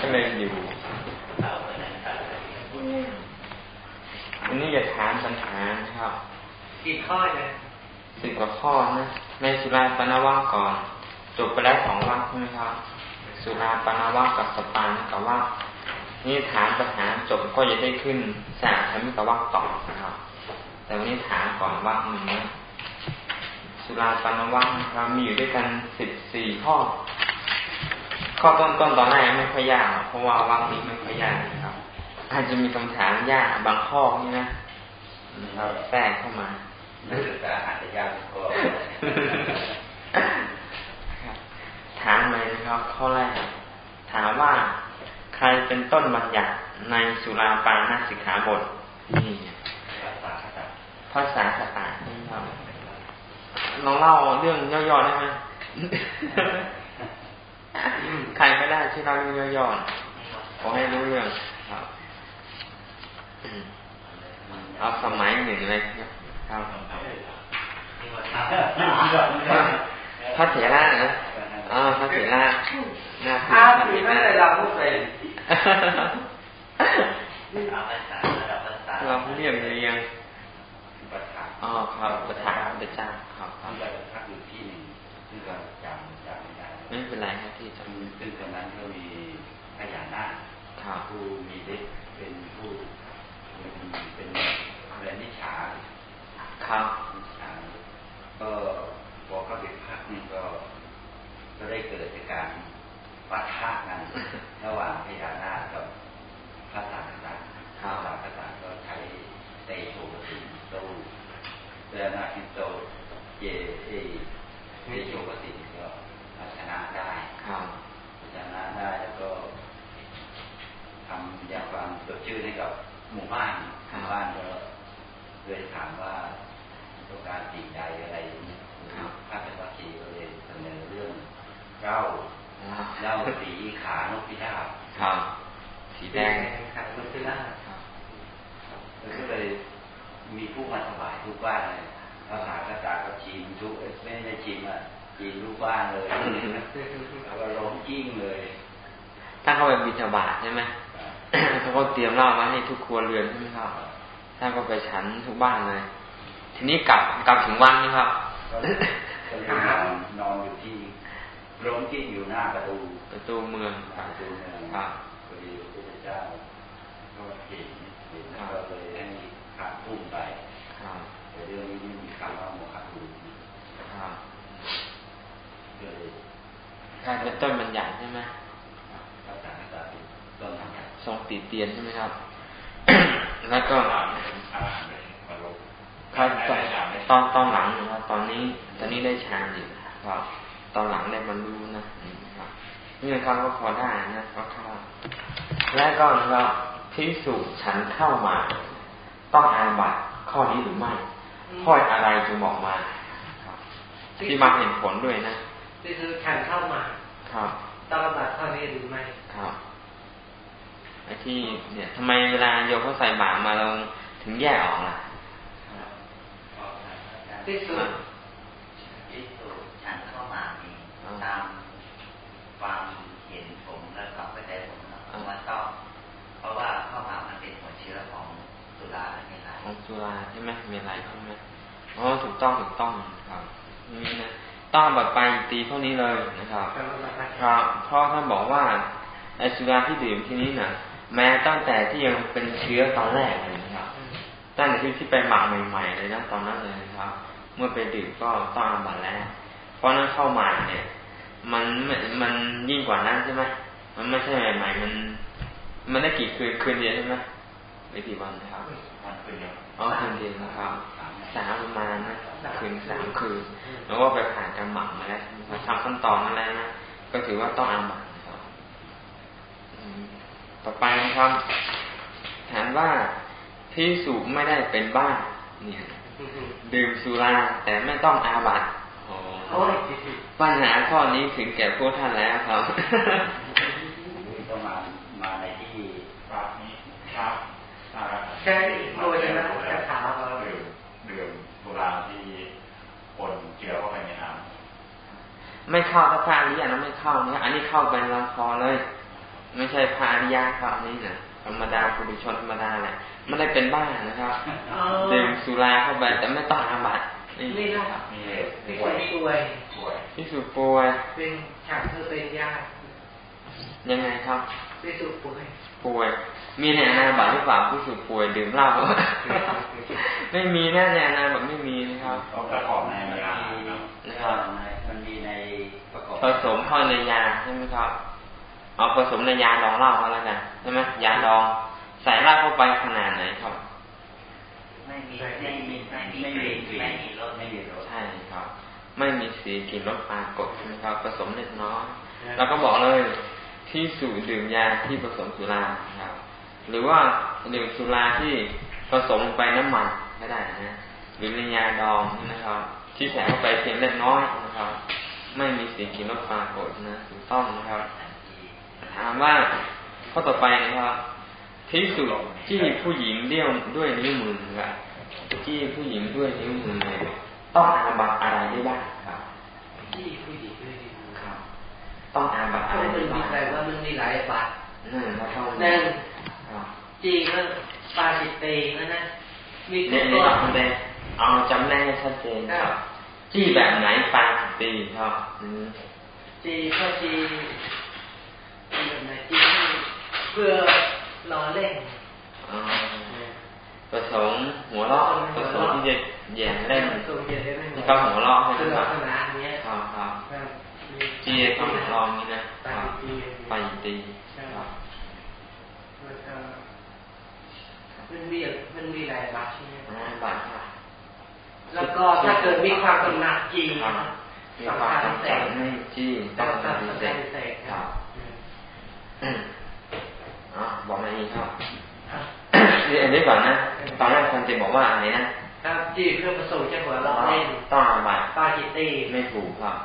ก็เลยอยู่อันนี้จะถามปัญหานะครับกี่ข้อเนี่ยสิบกว่าข้อนะในสุราปนวัก่อนจบไปแล้วสองวักใช่ไหมครับสุราปนวักับสปานกับว่านี่ถามปัญหาจบก็จะได้ขึ้นสาธมิกวักต่อนะครับ แต่วันนี้ถามก่อนวักหนึ่งนะสุราปนวักเรามีอยู่ด้วยกันสิบสี่ข้อ ข้อต้นต้นตอนแรกไม่ค่อยยากเพราะว่าวักนี้ไม่ค่อยยากนะครับ อาจจะมีคำถามยากบางข้อนี่นะเราแทรกเข้ามานักศึกษาอาจจะยากก็ถามเลยนะครับ ข้อแรกถามว่าใครเป็นต้นบัญญัติในสุราปานาสิกขาบทนี่ภาษาสตานี่ครับลองเล่าเรื่องย่อๆได้ไหม ใครไม่ได้ช่วยเล่าเรื่องย่อๆขอให้รู้เรื่องครับเอาสมัยหนึ่งเลยครับพระเถระนะอ๋อพระเถระหน้าที่พระเถระเราพูดไปเราเรียกเรียงอ๋อครับประธานพระเจ้าครับครับพักอยู่ที่หนึ่งซึ่งก็จำจำ ไม่ได้ไม่เป็นไรครับที่จำซึ่งตอนนั้นก็มีพญานาคผู้มีฤทธิ์เป็นผู้เป็นเรนิชาครับก็พอเข้าไปพักนี่ก็ก็ได้เกิดจากการปะทะกันระหว่างพญานาคกับพระสารีพระสารีก็ใช้เตโชติโตเดนาคิโตเยเอเตโชติก็ชนะได้ชนะได้แล้วก็ทำอย่างความสดชื่ นให้กับหมู่บ้านหมู่บ้านก็เลยถามว่าต้องการสิ่งใดอะไรพระเจ้าคีก็เลยเสนอเรื่องเล่าเล่าสีขานกพิราบครับสีแดงขานกพิราบแล้วก็เลยมีผู้มาถวายทุกบ้านเลยพระมหากษัตริย์ก็ชิมทุกไม่ได้ชิมอะชิมทุกบ้านเลยแล้วก็ร้องจิ้งเลย ถ้าเขาไปบิณฑบาตใช่ไหม เขาก็เตรียมเหล้ามาให้ทุกครัวเรือนใช่ไหมครับท่านก็ไปฉันทุกบ้านเลย ทีนี้กลับกลับถึงวันนี้ครับนอนอยู่ที่ร้องที่อยู่หน้าประตูประตูเมืองประตูเมืองครับพอดีพระเจ้าก็เห็นเห็นก็เลยให้ขับพุ่งไปแต่เรื่องนี้ไม่มีคำว่าโมฆะภูครับการเป็นต้นบัญญัติใช่ไหมต้นบัญญัติ ทรงติเตียนใช่ไหมครับ แล้วก็ครับตอนตอนหลังนะครับตอนนี้ ตอนนี้ได้ฌานอยู่ครับตอนหลังได้บรรลุนะครับนี่นะครับก็พอได้นะก็เข้าและก็นะครับพิสูจฉันเข้ามา ต้องอาบัตข้อนี้หรือไม่ข้ออะไรจะบอกมาที่มาเห็นผลด้วยนะที่คือฉันเข้ามา ครับต้องอาบัตข้อนี้หรือไม่ครับไอ้ที่เนี่ยทำไมเวลาโยมเขาใส่บาตรมาเราถึงแยกออกล่ะที่สุดที่สุดฉันเข้ามามีตามความเห็นผมและความเข้าใจผมว่าต้องเพราะว่าเข้ามามันเป็นหัวเชื้อของสุราและเมลัยของสุราใช่ไหมเมลัยใช่ไหมอ๋อถูกต้องถูกต้องครับนี่นะต้องบัดไปตีพวกนี้เลยนะครับ ครับเพราะท่านบอกว่าไอสุราที่ดื่มที่นี้น่ะ แม้ตั้งแต่ที่ยังเป็นเชื้อตอนแรกเลยนะครับตั้งแต่ที่ที่ไปหมักใหม่ๆเลยนะตอนนั้นเลยนะครับ เมื่อไปดื่มก็ต้องอาบัตแล้ว เพราะนั้นเข้ามาเนี่ย มันมันยิ่งกว่านั้นใช่ไหมมันไม่ใช่ใหม่ๆมันมันได้กี่คืนคืนเดียวใช่ไหมไม่กี่วันนะครับอ๋อคืนเดียวนะครับสามประมาณนะคืนสามคืน แล้วก็ไปผ่านการหมักมาแล้วทำขั้นตอนนั้นแล้วนะก็ถือว่าต้องอาบัตนะครับ ต่อไปนะครับ ถามว่าพิสูจไม่ได้เป็นบ้าเนี่ยดื่มสุราแต่ไม่ต้องอาบัตปัญหาข้อนี้ถึงแก่พวกท่านแล้วครับต้องมามาในที่ปรับนี้ครับใช่โดยนะจะถามว่าดื่มดื่มสุราที่คนเจือเข้าไปในน้ำไม่เข้าถ้าพลาดนี้อันนั้นไม่เข้าเนี่ยอันนี้เข้าเป็นลำคอเลย ไม่ใช่พาริยาครับนี่นะธรรมดาปุถุชนธรรมดาแหละไม่ได้เป็นบ้านะครับดื่มสุราเข้าไปแต่ไม่ต้องอาบัตนี่นะที่สุป่วยที่สุป่วยเป็นฉันเธอเป็นญาติยังไงครับที่สุป่วยป่วย มีในอนาบัตหรือเปล่าผู้สุป่วยดื่มเหล้าไม่มีแน่ในอนาบัตไม่มีนะครับประกอบในยานะครับมันมีในประกอบผสมเข้าในยาใช่ไหมครับ เอาผสมในยาดองเหล้าก็แล้วกันใช่ไหมยาดองใส่เหล้าเข้าไปขนาดไหนครับ ไม่มีไม่มีไม่มีไม่มีไม่มีรสไม่มีรสใช่ครับ ไม่มีสีกลิ่นรสปรากฏใช่ไหมครับผสมเล็กน้อยเราก็บอกเลยที่สูบดื่มยาที่ผสมสุราครับ หรือว่าดื่มสุราที่ผสมไปน้ำมันก็ได้นะหรือในยาดองนะครับ ที่ใส่เข้าไปเพียงเล็กน้อยนะครับ ไม่มีสีกลิ่นรสปรากฏนะถูกต้องนะครับ ถามว่าข้อต่อไปนะครับที่สุดที่ผู้หญิงเดี่ยวด้วยนิ้วมือครับที่ผู้หญิงด้วยนิ้วมือต้องอาบัตอะไรได้บ้างครับที่ผู้หญิงด้วยนิ้วมือครับ ต้องอาบัตอะไรได้บ้างแต่ว่ามันมีหลายบัตหนึ่งหนึ่งจีก็ปาจิตเตนะนะมีทุกตัวเอาจำแนกให้ชัดเจนครับ จีแบบไหนปาจิตตีครับจีก็จี เพื่อรอเล่นประสงค์หัวเราะประสงค์ที่จะแย่เล่นที่เขาหัวเราะใช่ไหมครับครับครับจีเเขาหัวเราะนี้นะไปตีครับมันมีมันมีหลายบาทใช่ไหมบาทครับแล้วก็ถ้าเกิดมีความกำหนัดจีมีความกำหนัดไม่จีต้องปฏิเสธครับ อ๋อบอกมาอีกครับนี่อันนี้ก่อนนะตอนแรกคนจะบอกว่าอะไรนะครับจีเพื่อประสงค์จะหัวเราเล่นต้องอาบัตปาจิตีไม่ถูกครับ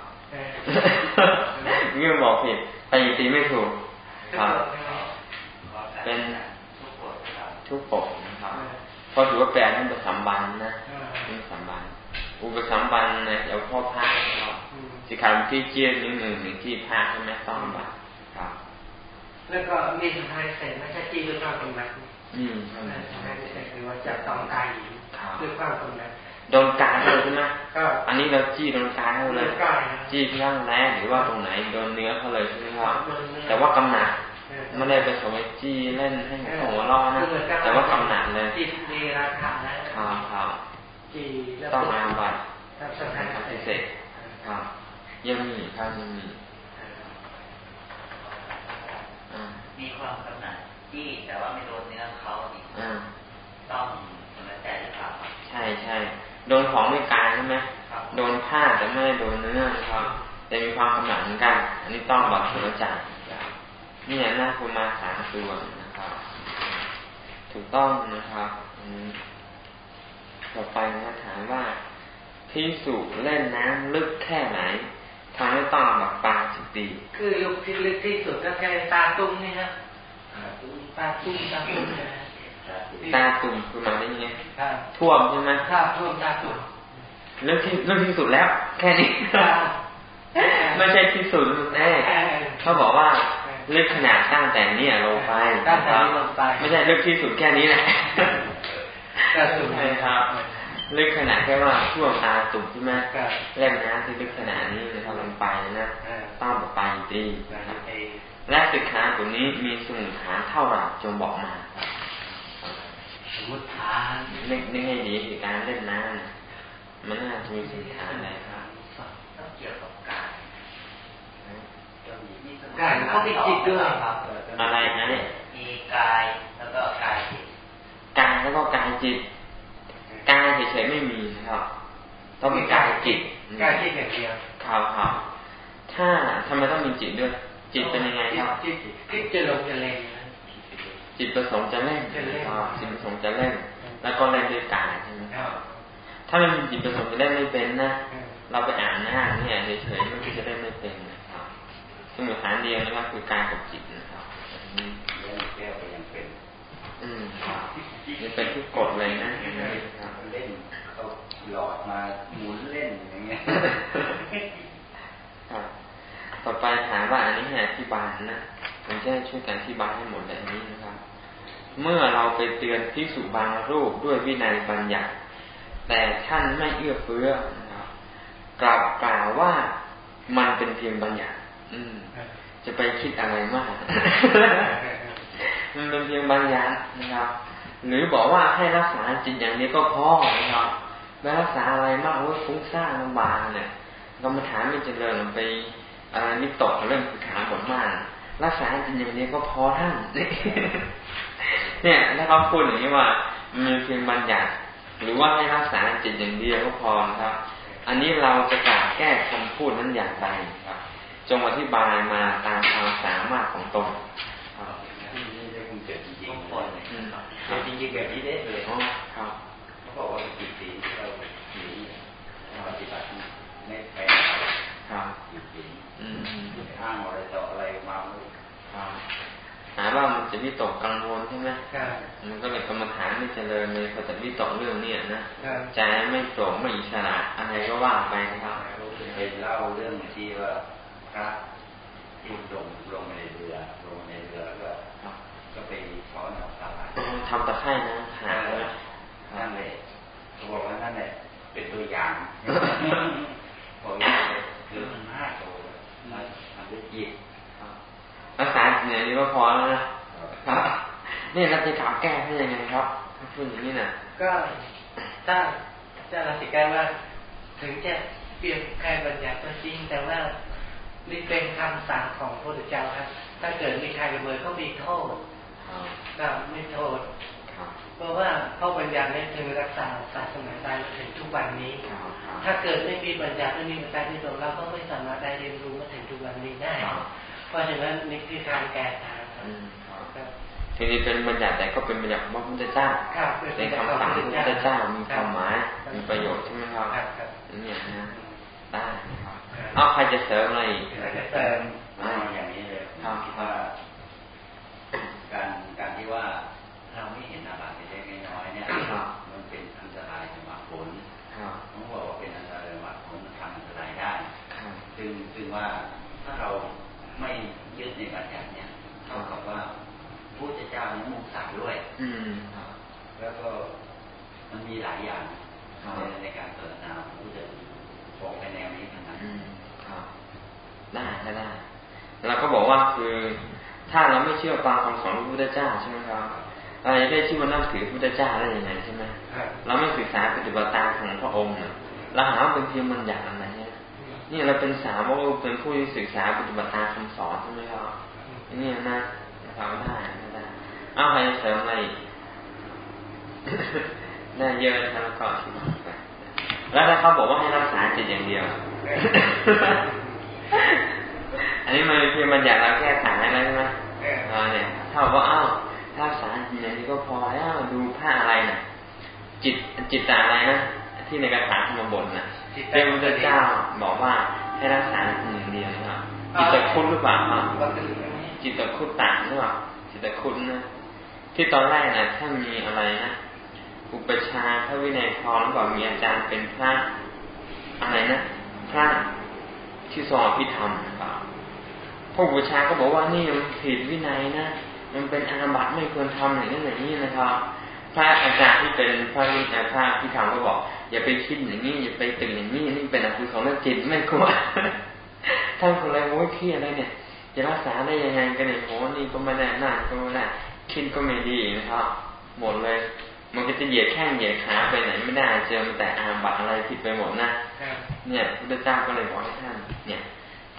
นี่บอกผิดปาจิตีไม่ถูกครับ เป็นทุกปกนะครับเพราะถือว่าแปลนั่นเป็นสัมบันนะนี่สัมบันอุปสัมบันเนี่ยเดี๋ยวพ่อพาครับสิขาที่เจียนนิดหนึ่งหนึ่งที่พาใช่ไหมต้องบัตครับ แล้วก็มีสุดท้ายเสร็จไม่ใช่จีด้วยความตรงนั้นอืมใช่ไหมหรือว่าจะต้องกายหญิงด้วยความตรงนั้นโดนกายเลยใช่ไหมอันนี้เราจี้โดนกายเขาเลยจี้ที่ข้างแรกหรือว่าตรงไหนโดนเนื้อเขาเลยใช่ไหมครับแต่ว่ากำหนัดไม่ได้ไปสมัยจี้เล่นให้หัวล้อนะแต่ว่ากำหนัดเลยจี้ดีราคาแล้วครับครับต้องอาบัตปฏิเสธครับยังมีครับยังมี มีความกำหนัดที่แต่ว่าไม่โดนเนื้อเขาอีกต้องสนใจหรือเปล่าใช่ใช่โดนของไม่กายใช่ไหมโดนผ้าแต่ไม่ได้โดนเนื้อนะครับแต่มีความกำหนัดเหมือนกัน อันนี้ต้องบัตรสนใจนี่น่าคุณมาสามตัวนะครับ ถูกต้องนะครับต่อไปนะถามว่าที่สุเล่นน้ำลึกแค่ไหน ทำให้ต้องแบบปาจิตตีคือลุกที่ลึกที่สุดก็แค่ตาตุ้มนี่ครับตาตุ้มตาตุ้มตาตุ่มคือมาได้ยังไงท่วมใช่ไหมท่วมตาตุ่มเรื่องที่เรื่องที่สุดแล้ว แค่นี้ไม่ใช่ที่สุดแน่เขาบอกว่าลึกขนาดตั้งแต่เนี่ยลงไปตั้งแต่นี้ลงไป ไม่ใช่ลึกที่สุดแค่นี้แหละใช่ครับ ลึกขนาดแค่ว่าช่วงตาตุ่มใช่ไหมเล่มน้ำที่ลึกขนาดนี้นะครับลงไปนะต้องไปดีและสิกขาตัวนี้มีสมุทฐานเท่าไหร่จงบอกมา สมุทฐานนึกนึกให้ดีคือการเล่นน้ำมันน่าจะมีสมุทฐานอะไรครับต้องเกี่ยวกับกายกายเขาติดจิตด้วยอะไรนะมีกายแล้วก็กายจิตกายแล้วก็กายจิต กายเฉยๆไม่มีนะครับ ต้องมีกายจิตกายจิตอย่างเดียวครับครับถ้าทำไมต้องมีจิตด้วย จิตเป็นยังไงครับจิตจิตจะลงจะเล่นจิตประสงค์จะเล่นจิตประสงค์จะเล่น แล้วก็เล่นด้วยกายใช่ไหมถ้าไม่มีจิตประสงค์จะเล่นไม่เป็นนะเราไปอ่านหน้าเนี่ยเฉยๆมันก็จะเล่นไม่เป็นนะครับสมุทฐานเดียวนะครับคือกายกับจิตนะครับ แก้วก็ยังเป็นอืมครับนี่เป็นทุกกฎเลยนะเล่นเขาหลอดมาหมุนเล่นอย่างเงี้ยต่อไปถามว่าอันนี้ให้อธิบายนะผมจะช่วยกันที่บายให้หมดแบบนี้นะครับ เมื่อเราไปเตือนพิสุบางรูปด้วยวินัยบัญญัติ แต่ท่านไม่เอื้อเฟื้อนะครับกลับกล่าวว่ามันเป็นเพียงบัญญัติ อืม จะไปคิดอะไรมาก มันเป็นเพียงบัญญัตินะครับ หรือบอกว่าให้รักษาจิตอย่างนี้ก็พอนะครับไม่รักษาอะไรมากว่าฟุ้งซ่านลำบากเนี่ยกรรมฐานไม่เจริญไปอะไรนิตกเรื่องคือขาผลมากรักษาจิตอย่างนี้ก็พอท่านเนี่ยถ้าเขาพูดอย่างนี้ว่ามีเพียงบัญญัติหรือว่าให้รักษาจิตอย่างเดียวก็พอนะครับ อันนี้เราจะกล่าวแก้คำพูดนั้นอย่างไรครับ จงอธิบายมาตามความสามารถของตนได้คุณเกิดจริงๆเลยจ ริงๆแบบนี้ได้เลยครับเขาบอกว่าจิตสีที่เราหนีปฏิบัติไม่แพ้ครับจิตสีอ้างอะไรต่ออะไรมาไม่หาว่ามันจะวิตกกังวลใช่ไหมมันก็เลยกรรมฐานไม่เจริญเลยพอจะวิตกเรื่องเนี้ยนะใจไม่โปร่งไม่อิสระอะไรก็ว่าไปนะครับเคยเล่าเรื่องที่ว่าพระที่ลงลงในเรือลงในเรือแล้วก็ก็ไปช้อนเอาตา ทำตะไคร่นะหานั่นเลยเขาบอกว่านั่นแหละเป็นตัวอย่างบอกว่าคือมันมากโตมันมันได้จิตรักษาเนี่ยนี่ก็พอแล้วนะนี่เราจะกล่าวแก้ให้ยังไงครับพูดอย่างนี้น่ะก็ถ้าจะเราสิแก้ว่า ถึงจะเปลี่ยนแค่บัญญัติก็จริงแต่ว่านี่เป็นคำสั่งของพระพุทธเจ้าครับ ถ้าเกิดมีใครละเมิดก็มีโทษ ก็ไม่โทษเพราะว่าเขาบัญญัตินี้ถึงรักษาศาสนาได้ถึงทุกวันนี้ ถ้าเกิดไม่มีบัญญัติไม่มีบัญญัติที่ตรงเราก็ไม่สามารถได้เรียนรู้มาถึงทุกวันนี้ได้ เพราะฉะนั้นนี่คือการแก้ทางทีนี้เป็นบัญญัติแต่ก็เป็นบัญญัติของพระพุทธเจ้าเป็นคำสั่งของพระพุทธเจ้ามีความหมายมีประโยชน์ใช่ไหมครับนี่นะได้ครับเอาใครจะเสริมอะไรอีกเสริมอย่างนี้เลยคิดว่า การการที่ว่าเราไม่เห็นอาบัติเล็กน้อยเนี่ยมันเป็นอันตรายสำหรับผลผมบอกว่าเป็นอันตรายสำหรับผลทำอันตรายได้ซึ่งซึ่งว่าถ้าเราไม่ยึดในบัญญัติเนี่ยเท่ากับว่าผู้เจ้านั้นมุสาด้วย อืมแล้วก็มันมีหลายอย่างในการเปิดนาผู้จะบอกไปแนวนี้ทั้งนั้นได้ได้ได้แล้วก็บอกว่าคือ ถ้าเราไม่เชื่อฟังคำสอนพระพุทธเจ้าใช่ไหมครับ เราจะได้ชื่อว่านับถือพระพุทธเจ้าได้ยังไงใช่ไหมเราไม่ศึกษาปฏิบัติตามของพระองค์เราหาว่าเป็นเพียงมันอย่างอะไรเนี่ยนี่เราเป็นสาวกเป็นผู้ที่ศึกษาปฏิบัติตามคำสอนใช่ไหมครับนี่นะทำได้ได้เอาใครเสริมอะไรได้เยอะนะครับก็อธิบายไปแล้วถ้าเขาบอกว่าให้รักษาจิตอย่างเดียว อันนี้มันเพียงมันอยากเราแก้ไขอะไรใช่ไหมอ่าเนี่ยถ้าบอกว่าอ้าวรักษาจิตอย่างนี้ก็พอแล้วดูผ้าอะไรน่ะจิตจิตตอะไรนะที่ในกระถางธรรมบทนะเป็นพระเจ้าบอกว่าให้รักษาหนึ่งเดียวนะครับจิตตะคุดหรือเปล่าครับจิตตะคุดต่างหรือเปล่าจิตตะคุดนะที่ตอนแรกนะถ้ามีอะไรนะอุปชาพระวินัยพรแล้วบอกมีอาจารย์เป็นพระอะไรนะพระที่สอนพิธรรมนะครับ พวกอุปชาก็บอกว่านี่มันผิดวินัยนะ มันเป็นอาบัติไม่ควรทำอย่างนั้นอย่างนี้นะครับ พระอาจารย์ที่เป็นพระวิญญาพระที่ทำก็บอก อย่าไปคิดอย่างนี้อย่าไปตื่นอย่างนี้นี่เป็นอกุศลจิตไม่ควรท่านคนไรโอ้ยเครียดอะไรเนี่ย จะรักษาได้ยังไงกันเนี่ยโหนี่ก็ไม่ได้นั่นก็ไม่ได้คิดก็ไม่ดีนะครับ หมดเลย มันก็จะเหยียดแข้งเหยียดขาไปไหนไม่ได้เจอแต่อาบัตอะไรผิดไปหมดนะเนี่ยพระเจ้าก็เลยบอกให้ท่านเนี่ย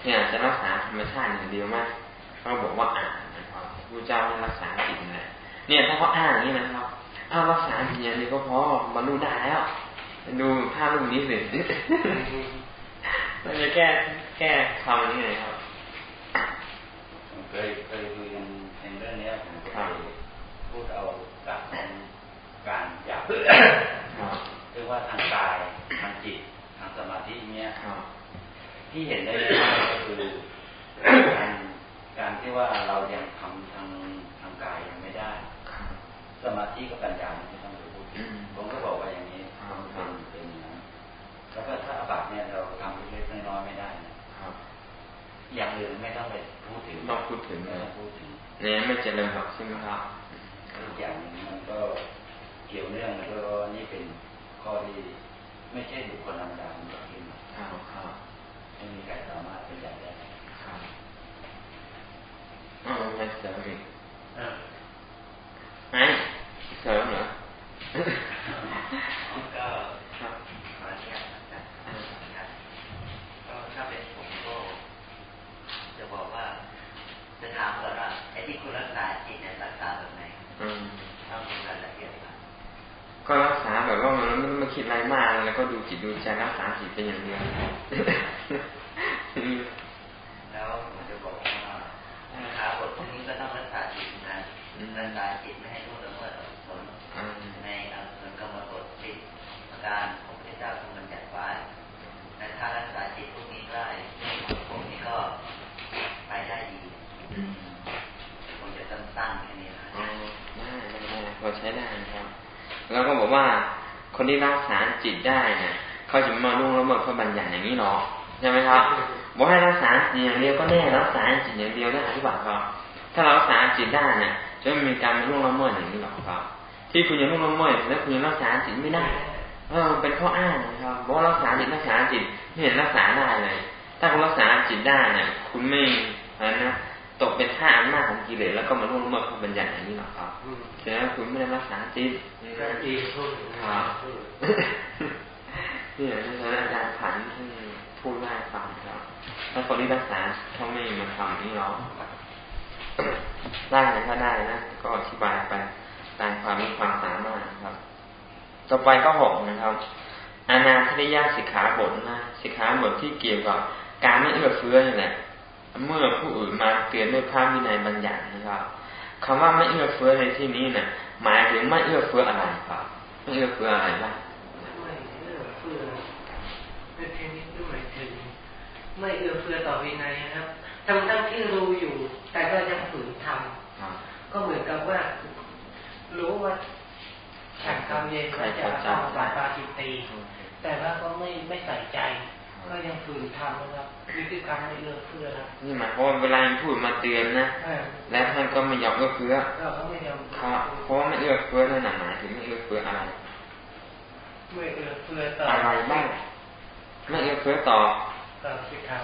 เนี่ยจะรักษาธรรมชาติอย่างเดียวมากเขาบอกว่าอ่านนะครับพระเจ้าให้รักษาจิตนะเนี่ยถ้าเขาอ้างอย่างนี้นะครับเอารักษาอย่างนี้ก็พอบรรลุได้แล้วดูภาพรูปนี้สิเราจะแก้แก้คำนี้ไงครับเคยเคยคุยกันในเรื่องนี้ผมเคยพูดเอาหลักของการอยากเรียกว่าทางกายทางจิตทางสมาธิเนี้ย ที่เห็นได้ก็คือการการที่ว่าเรายังทำทางทางกายยังไม่ได้ สมาธิกับปัญญาไม่ต้องไปพูดผมก็บอกว่าอย่างนี้เป็นเป็นอย่างนั้นแล้วก็ถ้าอาบัติเนี่ยเราทำเล็กๆน้อยๆไม่ได้นะครับ อย่างอื่นไม่ต้องไปพูดถึงต้องพูดถึงเลยพูดถึงเนี่ยไม่เจริญหรอกใช่ไหมครับอย่างมันก็เกี่ยวเนื่องแล้วก็นี่เป็นข้อที่ไม่ใช่บุคคลธรรมดาที่ขึ้นครับครับ ไม่มีใครสามารถเป็นอย่างได้ครับอ๋อไม่เสริมอีกไอ้เสริมเหรอก็ครับมาเทียบกันก็ถ้าเป็นผมก็จะบอกว่าจะถามก่อนว่าไอ้ที่คุณรักษาจิตเนี่ยรักษาแบบไหนต้องมีรายละเอียดก็รักษาแบบว่ามันไม่ไม่คิดอะไรมากแล้วก็ดูจิตดูใจรักษาจิตเป็นอย่างเดียวแล้วผมจะบอกว่าขาบทพวกนี้ก็ต้องรักษาจิตนะรักษาจิตไม่ให้รู้ละเมิดอกุศลในอกุศลกรรมบทสิบประการของพระเจ้าทรงบัญญัติไว้แต่ถ้ารักษาจิตพวกนี้ได้พวกนี้ก็ไปได้ดีผมจะตั้งๆแค่นี้นะได้ได้พอใช้ได้ครับแล้วก็บอกว่าคนที่รักษาจิตได้ เนี่ยเขาจะมาล่วงละเมิดพระบัญญัติอย่างนี้หรอใช่ไหมครับบอกให้รักษาจิตอย่างเดียวก็แน่รักษาจิตอย่างเดียวได้หรือเปล่าครับถ้าเรารักษาจิตได้เนี่ยจะไม่มีการมาล่วงละเมิดอย่างนี้หรอกครับ ที่คุณยังล่วงละเมิดแล้วคุณยังรักษาจิตไม่ได้เออเป็นข้ออ้างนะครับบอกรักษาจิตรักษาจิตไม่เห็นรักษาได้เลย ถ้าคุณรักษาจิตได้เนี่ยคุณไม่อะไรนะตกเป็นท่าอำนาจของกิเลสแล้วก็มาล่วงละเมิดพระบัญญัติอย่างนี้หรอกครับแสดงว่าคุณไม่ได้รักษาจิตจิตครับ นี่ในสถานการณ์ผันที่พูดได้ฟังครับถ้าคนที่รักษาเขาไม่มาทำนี่หรอกได้ถ้าได้นะก็อธิบายไปตามความมีความสามารถครับ ต่อไปก็หกนะครับ อานาทิยาสิกขาบทนะสิกขาบทที่เกี่ยวกับการไม่เอื้อเฟื้อนี่แหละ เมื่อผู้อื่นมาเตือนด้วยพระวินัยบัญญัตินะครับคำว่าไม่เอื้อเฟื้อในที่นี้เนี่ยหมายถึงไม่เอื้อเฟื้ออะไรครับ ไม่เอื้อเฟื้ออะไรบ้างไม่เอื้อเฟื้อในที่นี้หมายถึง ไม่เอื้อเฟื้อต่อวินัยนะครับทั้งทั้งที่รู้อยู่ แต่ก็ยังฝืนทำก็เหมือนกับว่า รู้ว่าฉันทำเย็นก็จะต้องปาปาจิตตีแต่ว่าก็ไม่ไม่ใส่ใจ ก็ยังฝืนทำนะครับนี่คือการไม่เอื้อเฟื้อนะนี่หมายความว่าเวลาพูดมาเตือนนะแล้วท่านก็ไม่ยอมเอื้อเฟื้อครับเพราะว่าไม่เอื้อเฟื้อนั่นหมายถึงไม่เอื้อเฟื้ออะไรไม่เอื้อเฟื้อต่ออะไรบ้างไม่เอื้อเฟื้อต่อ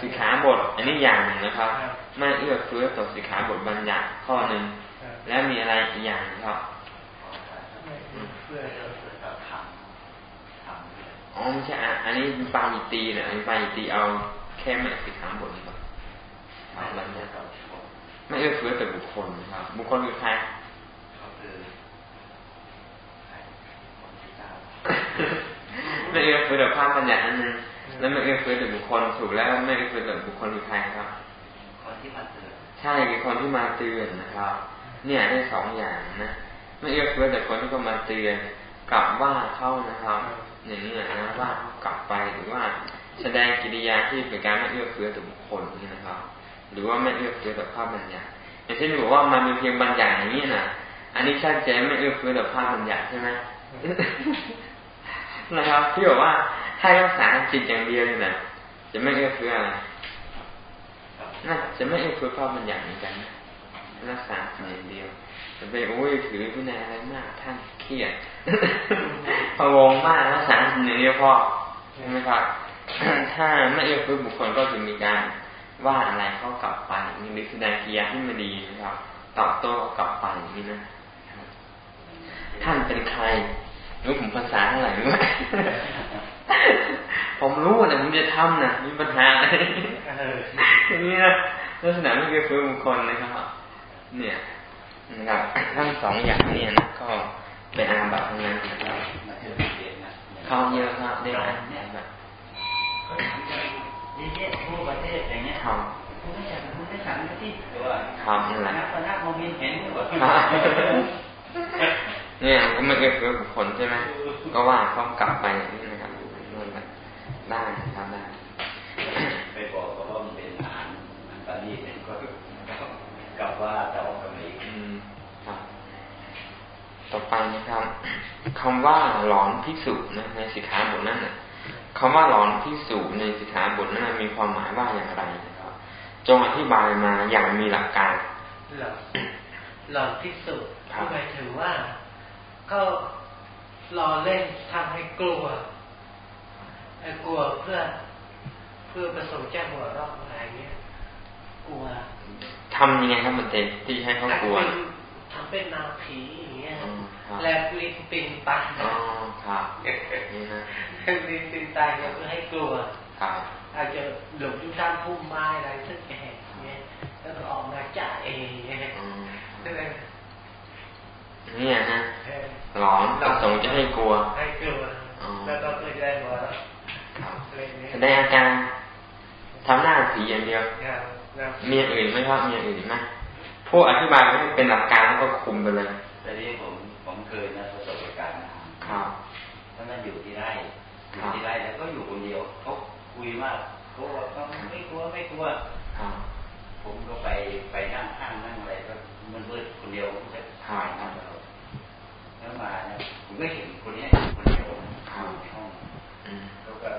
สิกขาบท อันนี้อย่างหนึ่งนะครับ ไม่เอื้อเฟื้อต่อสิกขาบทบัญญัติข้อหนึ่งแล้วมีอะไรอีกอย่างครับไม่เอื้อเฟื้อต่อธรรมอ๋อไม่ใช่อะอันนี้ปาอิตีเนี่ยปาอิตีเอาแค่แม่สิขาบทนี่ก่อนอะไรเนี่ยไม่เอื้อเฟื้อแต่บุคคลครับ บุคคลคือใครไม่เอื้อเฟื้อแต่ภาพบัญญัติอันนึง แล้วไม่เอื้อเฟื้อแต่บุคคลถูกแล้วไม่เอื้อเฟื้อแต่บุคคลคือใครครับ คนที่มาเตือนใช่คือคนที่มาเตือนนะครับ เนี่ยได้สองอย่างนะไม่เอื้อเฟื้อแต่คนที่ก็มาเตือนกลับว่าเข้านะครับอย่างนี้นะว่ากลับไปหรือว่าแสดงกิริยาที่เป็นการไม่เอื้อเฟื้อต่อบุคคลนี่นะครับ หรือว่าไม่เอื้อเฟื้อต่อภาพบัญญัติอย่างเช่นบอกว่ามันเป็นเพียงบัญญัติอย่างนี้นะอันนี้ชัดเจนไม่เอื้อเฟื้อต่อภาพบัญญัติใช่ไหมนะครับที่บอกว่า ถ้ารักษาจิตอย่างเดียวเนี่ยนะจะไม่เอื้อเฟื้ออะไรน่าจะไม่เอื้อเฟื้อภาพบัญญัติเหมือนกันรักษาจิตอย่างเดียวจะไปโอ้ยถือพินัยอะไรมากท่านเครียดพะวงมากรักษาจิตอย่างเดียวพอใช่ไหมครับถ้าไม่เอื้อเฟื้อบุคคลก็จะมีการว่าอะไรเขากลับไปมีหรือแสดงกิริยาที่ไม่ดีนะครับตอบโต้กลับไปนี้นะท่านเป็นใครรู้ผมภาษาเท่าไหร่รู้ไหม ผมรู้นะผมจะทำนะมีปัญหาอะไรอย่างนี้นะลักษณะไม่เอื้อเฟื้อบุคคลนะครับ เนี่ยนะครับทั้งสองอย่างนี้นะก็เป็นอาบัติทั้งนั้นนะครับเขาเยอะครับได้อ่านแบบเยอะๆทั่วประเทศอย่างเงี้ยครับคุณไม่ฉันคุณไม่ฉันที่ครับนั่นแหละนักนักมองเห็นเนี่ยก็ไม่เอื้อเฟื้อบุคคลใช่ไหมก็ว่าเขากลับไปอย่างนี้นะครับนั่นแหละ ได้ทำได้ไปบอกก็ว่ามันเป็นอาหารตอนนี้ก็กลับว่าจะออกกันอีกครับ ต่อไปนะครับคำว่าหลอนพิสุนะในสิกขาบทนั้นนะคำว่าหลอนพิสูจในสิกขาบทนั้นมีความหมายว่าอย่างไรนะครับ จงอธิบายมาอย่างมีหลักการหลอกหลอกที่สุดหมายถึงว่า ก็รอเล่นทำให้กลัวให้ กลัวเพื่อเพื่อประสงค์แจ้งหัวรอบอะไรเงี้ยกลัวทำยังไงครับมันเต็มที่ให้เขากลัวทำเป็นนาผีอย่างเงี้ยแลบลิ้นปินปากอ๋อครับนี่ฮะลิ้นปินตายเนี่ยเพื่อให้กลัวครับอาจจะหลบอยู่ตามพุ่มไม้อะไรสักแห่งเงี้ยแล้วก็ออกมาจ่าเองเงี้ยเนี่ยฮะหลอนประสงค์จะให้กลัวให้กลัวแล้วก็เคยได้หัว แสดงอาการทำหน้าผีอย่างเดียวมีอื่นไหมครับมีอื่นไหมพวกอธิบายไม่เป็นหลักการแล้วก็คุมไปเลยแต่ที่ผมผมเคยนะประสบการณ์ครับเพราะนั้นอยู่ที่ไร่อยู่ที่ไร่แล้วก็อยู่คนเดียวเขาคุยมากเขาบอกว่าไม่กลัวไม่กลัวผมก็ไปไปนั่งข้างนั่งอะไรก็มันมืดคนเดียวผมจะถ่ายนั่งแล้วมาเนี่ยผมก็เห็นคนนี้คนเดียวในห้องแล้วก็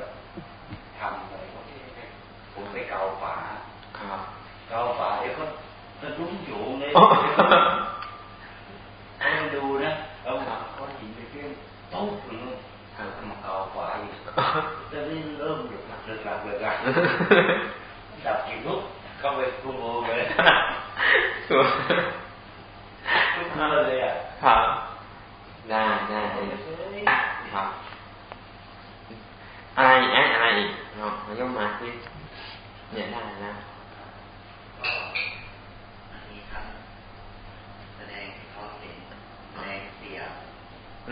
ทำอะไรพวกนี้ผมไปเกาฝาเกาฝาเดี๋ยวก็สะดุ้งอยู่เลยให้มันดูนะแล้วก้อนหินไปเพี้ยงตุ๊บเลยมาเกาฝาอีกจะนี่เริ่มอยู่หลักเลิกหลักเลิกหลักดับกี่ลุกเข้าไปกูโมเลยสวยทุกคนเลยอะครับได้ได้ครับอะไรอีกอะไรอีกเรายกมาที่เนี่ยได้นะ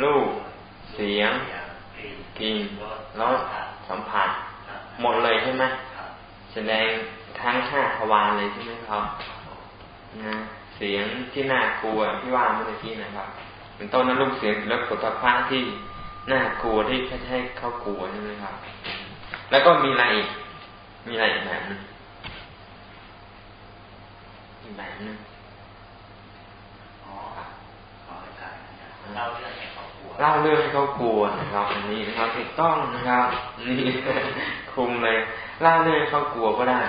รูปเสียงกลิ่นรสสัมผัส หมดเลยใช่ไหมแสดงทั้งห้าทวารเลยใช่ไหมครับนะเสียงที่น่ากลัวที่ว่าเมื่อกี้นะครับเป็นต้นนั้นรูปเสียงแล้ว ปุถะพระที่น่ากลัวที่ให้เขากลัวใช่ไหมครับ แล้วก็มีอะไรอีกมีอะไรอีกแบบนึงอีกแบบนึงอ๋อเล่าเรื่องให้เขากลัวเล่าเรื่องให้เขากลัวนะครับ อันนี้นะครับถูกต้องนะครับนี่คุมเลยเล่าเรื่องให้เขากลัวก็ได้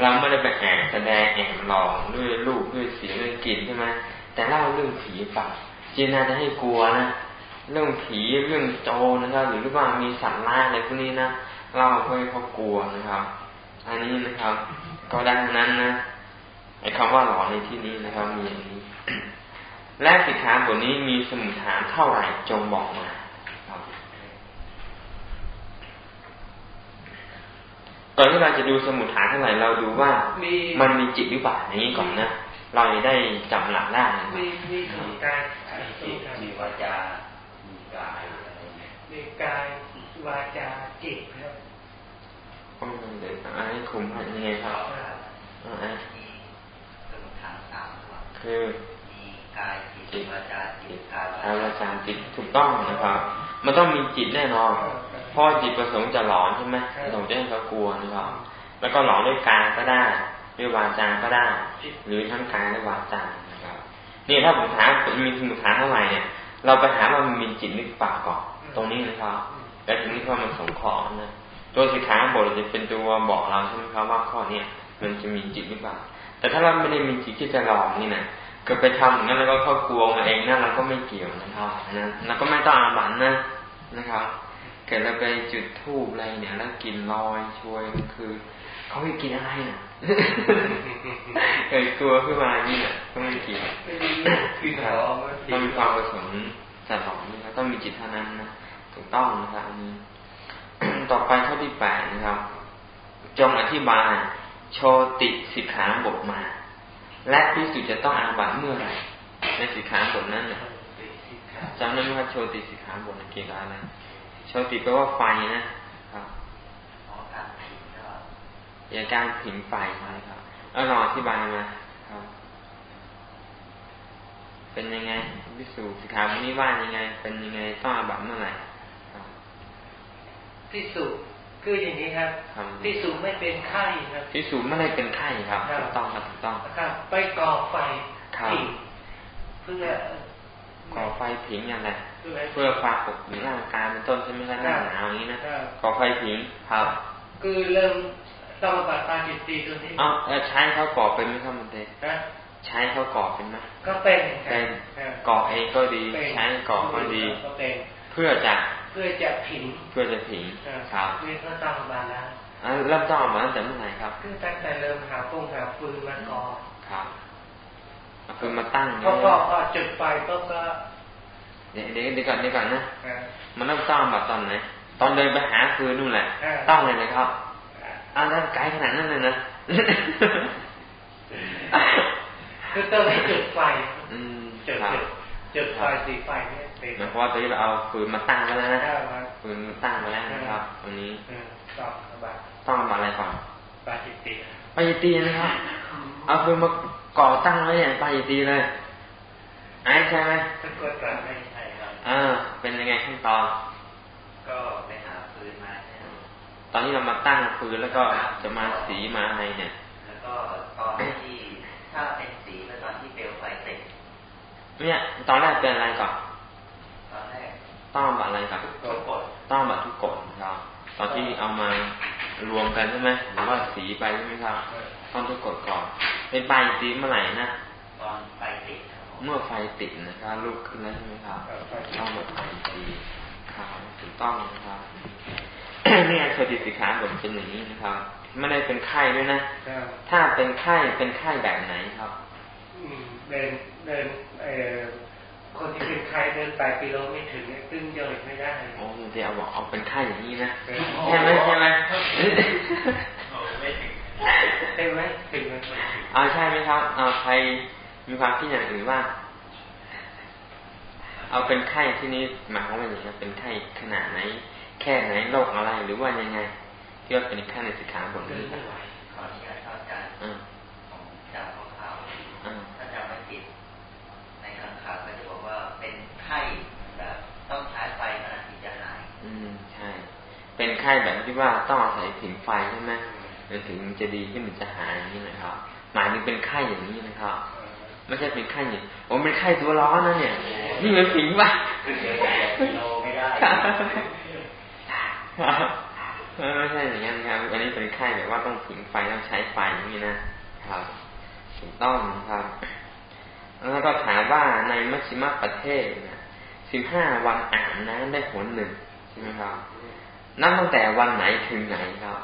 เราไม่ได้ไปแอบแสดงแอบหลอกด้วยรูปด้วยเสียงด้วยกลิ่นใช่ไหมแต่เล่าเรื่องผีฝังจีน่าจะให้กลัวนะ เรื่องผีเรื่องโจนะครับ หรือว่ามีสัตว์ร้ายอะไรพวกนี้นะเล่าเพื่อให้เขากลัวนะครับ อันนี้นะครับ ก็ดังนั้นนะไอ้คำว่าหลอนในที่นี้นะครับ มีอย่างนี้ และสิกขาบทนี้มีสมุดฐานเท่าไหร่จงบอกมาก่อนที่เราจะดูสมุดฐานเท่าไหร่เราดูว่ามันมีจิตหรือเปล่าอย่างนี้ก่อนนะ เราจะได้จำหลักได้มีมีกายจิตมีวาจามีกาย มีกายวาจาจิตครับอ๋อเดี๋ยวอันนี้คุมยังไงครับอ่าสมุทฐานสามคือมีกายจิตวาจาจิตกายวาจาจิตถูกต้องนะครับ มันต้องมีจิตแน่นอนพ่อจิตประสงค์จะหลอนใช่ไหมประสงค์จะให้เขากลัวนะครับแล้วก็หลอนด้วยกายก็ได้ด้วยวาจาก็ได้ หรือทั้งกายและวาจานะครับนี่ถ้าผมถามมีสมุทฐานเท่าไหร่เนี่ยเราไปหาว่ามันมีจิตนึกปากก่อน ตรงนี้นะครับ แล้วทีนี้ก็มันสงเคราะห์นะตัวสิขาบทจะเป็นตัวบอกเราใช่ไหมครับว่าข้อเนี้ยมันจะมีจิตหรือเปล่า แต่ถ้าเราไม่ได้มีจิตที่จะหลอกนี่นะก็ไปทำอย่างนั้นแล้วก็เข้ากลัวมาเองนั่นเราก็ไม่เกี่ยวนะครับนะเราก็ไม่ต้องอาบันนะนะครับเกิดเราไปจุดทูบอะไรเนี่ย แล้วกินลอยช่วยคือเขาไปกินอะไรน่ะเกิดกลัวขึ้นมานี่น่ะก็ไม่กินต้องมีความประสงค์จัดหลอกนี่ครับต้องมีจิตเท่านั้นนะ ถูกต้องนะครับอันนี้ ต่อไปข้อที่แปดนะครับ จงอธิบายโชติสิกขาบทมา และพิสุจะต้องอาบัตเมื่อไหร่ในสิกขาบทนั้นนะจำได้ไหมว่าโชติสิกขาบทเกี่ยวกับอะไรโชติแปลว่าไฟนะครับอย่าการผิงไฟนะครับเอาลองอธิบายมาครับ เป็นยังไงวิสูสิขาบนี้ว่ายังไง เป็นยังไงต้องอาบัตเมื่อไหร่ พิสูจคืออย่างนี้ครับพิสูจไม่เป็นไข้ครับพิสูจไม่ได้เป็นไข้ครับถูกต้องครับถูกต้องครับไปก่อไฟผิงเพื่อก่อไฟผิงอย่างไรเพื่อความอบอุ่นร่างกายเป็นต้นใช่ไหมครับหน้าหนาวอย่างนี้นะก่อไฟผิงครับ คือเริ่มต้องบัตรปาจิตตีตัวนี้อ้าวใช้เขาก่อเป็นไหมครับมันเต้ใช้เขาก่อเป็นไหมก็เป็นเป็นก่อเองก็ดี ใช้ก่อก็ดี เพื่อจะ เพื่อจะผิงเพื่อจะผิงครับนี่ก็ต้องมาแล้วเริ่มต้องมาตั้งแต่เมื่อไหร่ครับคือตั้งแต่เริ่มหาปุ้งหาฟืนมาก่อครับฟืนมาตั้งพอพอจุดไฟก็ก็เดี๋ยวเดี๋ยวก่อนเดี๋ยวก่อนนะมันเริ่มต้องแบบตอนไหนตอนเดินไปหาฟืนนู่นแหละต้องเลยนะครับอันนั้นไกลขนาดนั้นเลยนะคือต้องจุดไฟจุดจุดไฟสีไฟเนี่ย เป็นเพราะว่าตอนนี้เราเอาฟืนมาตั้งไว้แล้วนะฟืนตั้งมาแล้วนะครับตรงนี้ต้องต้องมาอะไรก่อนปาจิตีปาจิตีนะครับเอาฟืนมาก่อตั้งไว้อย่างปาจิตีเลยไอ้ใช่ไหมถ้ากดก่อนไม่ใช่ครับอ่าเป็นยังไงขั้นตอนก็ไปหาฟืนมาตอนนี้เรามาตั้งฟืนแล้วก็จะมาสีมาอะไรเนี่ย แล้วก็ตอนที่ถ้าเป็นสีแล้วตอนที่เปลวไฟติดเนี่ยตอนแรกเป็นอะไรก่อนตอนแรก ต้องอะไรก่อนทุกกฎต้องแบบทุกกฎครับ ตอนที่เอามารวมกันใช่ไหมหรือว่าสีไปใช่ไหมครับต้องทุกกฎก่อนเป็นใบสีเมื่อไหร่นะตอนไฟติดเมื่อไฟติดนะครับลุกขึ้นแล้วใช่ไหมครับต้องแบบไฟสีครับถูกต้องนะครับเนี่ยสติสิขาบทเป็นอย่างนี้นะครับ ไม่ได้เป็นไข้ด้วยนะถ้าเป็นไข้เป็นไข้แบบไหนครับเดินเดินเอ่อ คนที่เป็นไข้เดินไปกิโลไม่ถึงเนี่ยตึ้งย่อยไม่ได้โอ้เดี๋ยวบอกเอาเป็นไข้อย่างนี้นะใช่ไหมใช่ไหมใช่ไหมถึงไหมอ่าใช่ไหมครับอ่าใครมีความคิดอย่างอื่นว่าเอาเป็นไข้ที่นี้หมายความว่าอย่างไรเป็นไข้ขนาดไหน แค่ไหนโรคอะไรหรือว่ายังไงที่ว่าเป็นขั้นในสิกขาบทนี้ครับขออนุญาตอาจารย์ของจำข่าวถ้าจำไม่ผิดในคำข่าวก็จะบอกว่าเป็นไข้แบบต้องใช้ไฟขนาดที่จะหาย อืมใช่ เป็นไข้แบบ ที่ว่าต้องอาศัยผิงไฟใช่ไหมถึงจะดีที่มันจะหายอย่างนี้นะครับ หมายถึงเป็นไข้อย่างนี้นะครับ ไม่ใช่เป็นไข้อย่างผมเป็นไข้ตัวร้อนนะเนี่ย นี่มันผิงว่าไม่ได้ไม่ใช่อย่างนั้นครับ อันนี้เป็นไข้แบบว่าต้องผิงไฟต้องใช้ไฟอย่างนี้นะครับถูกต้องครับ แล้วก็ถามว่าในมัชชิมประเทศนะสิบห้าวันอ่านน้ำได้ผลหนึ่งใช่ไหมครับ นับตั้งแต่วันไหนถึงไหนครับ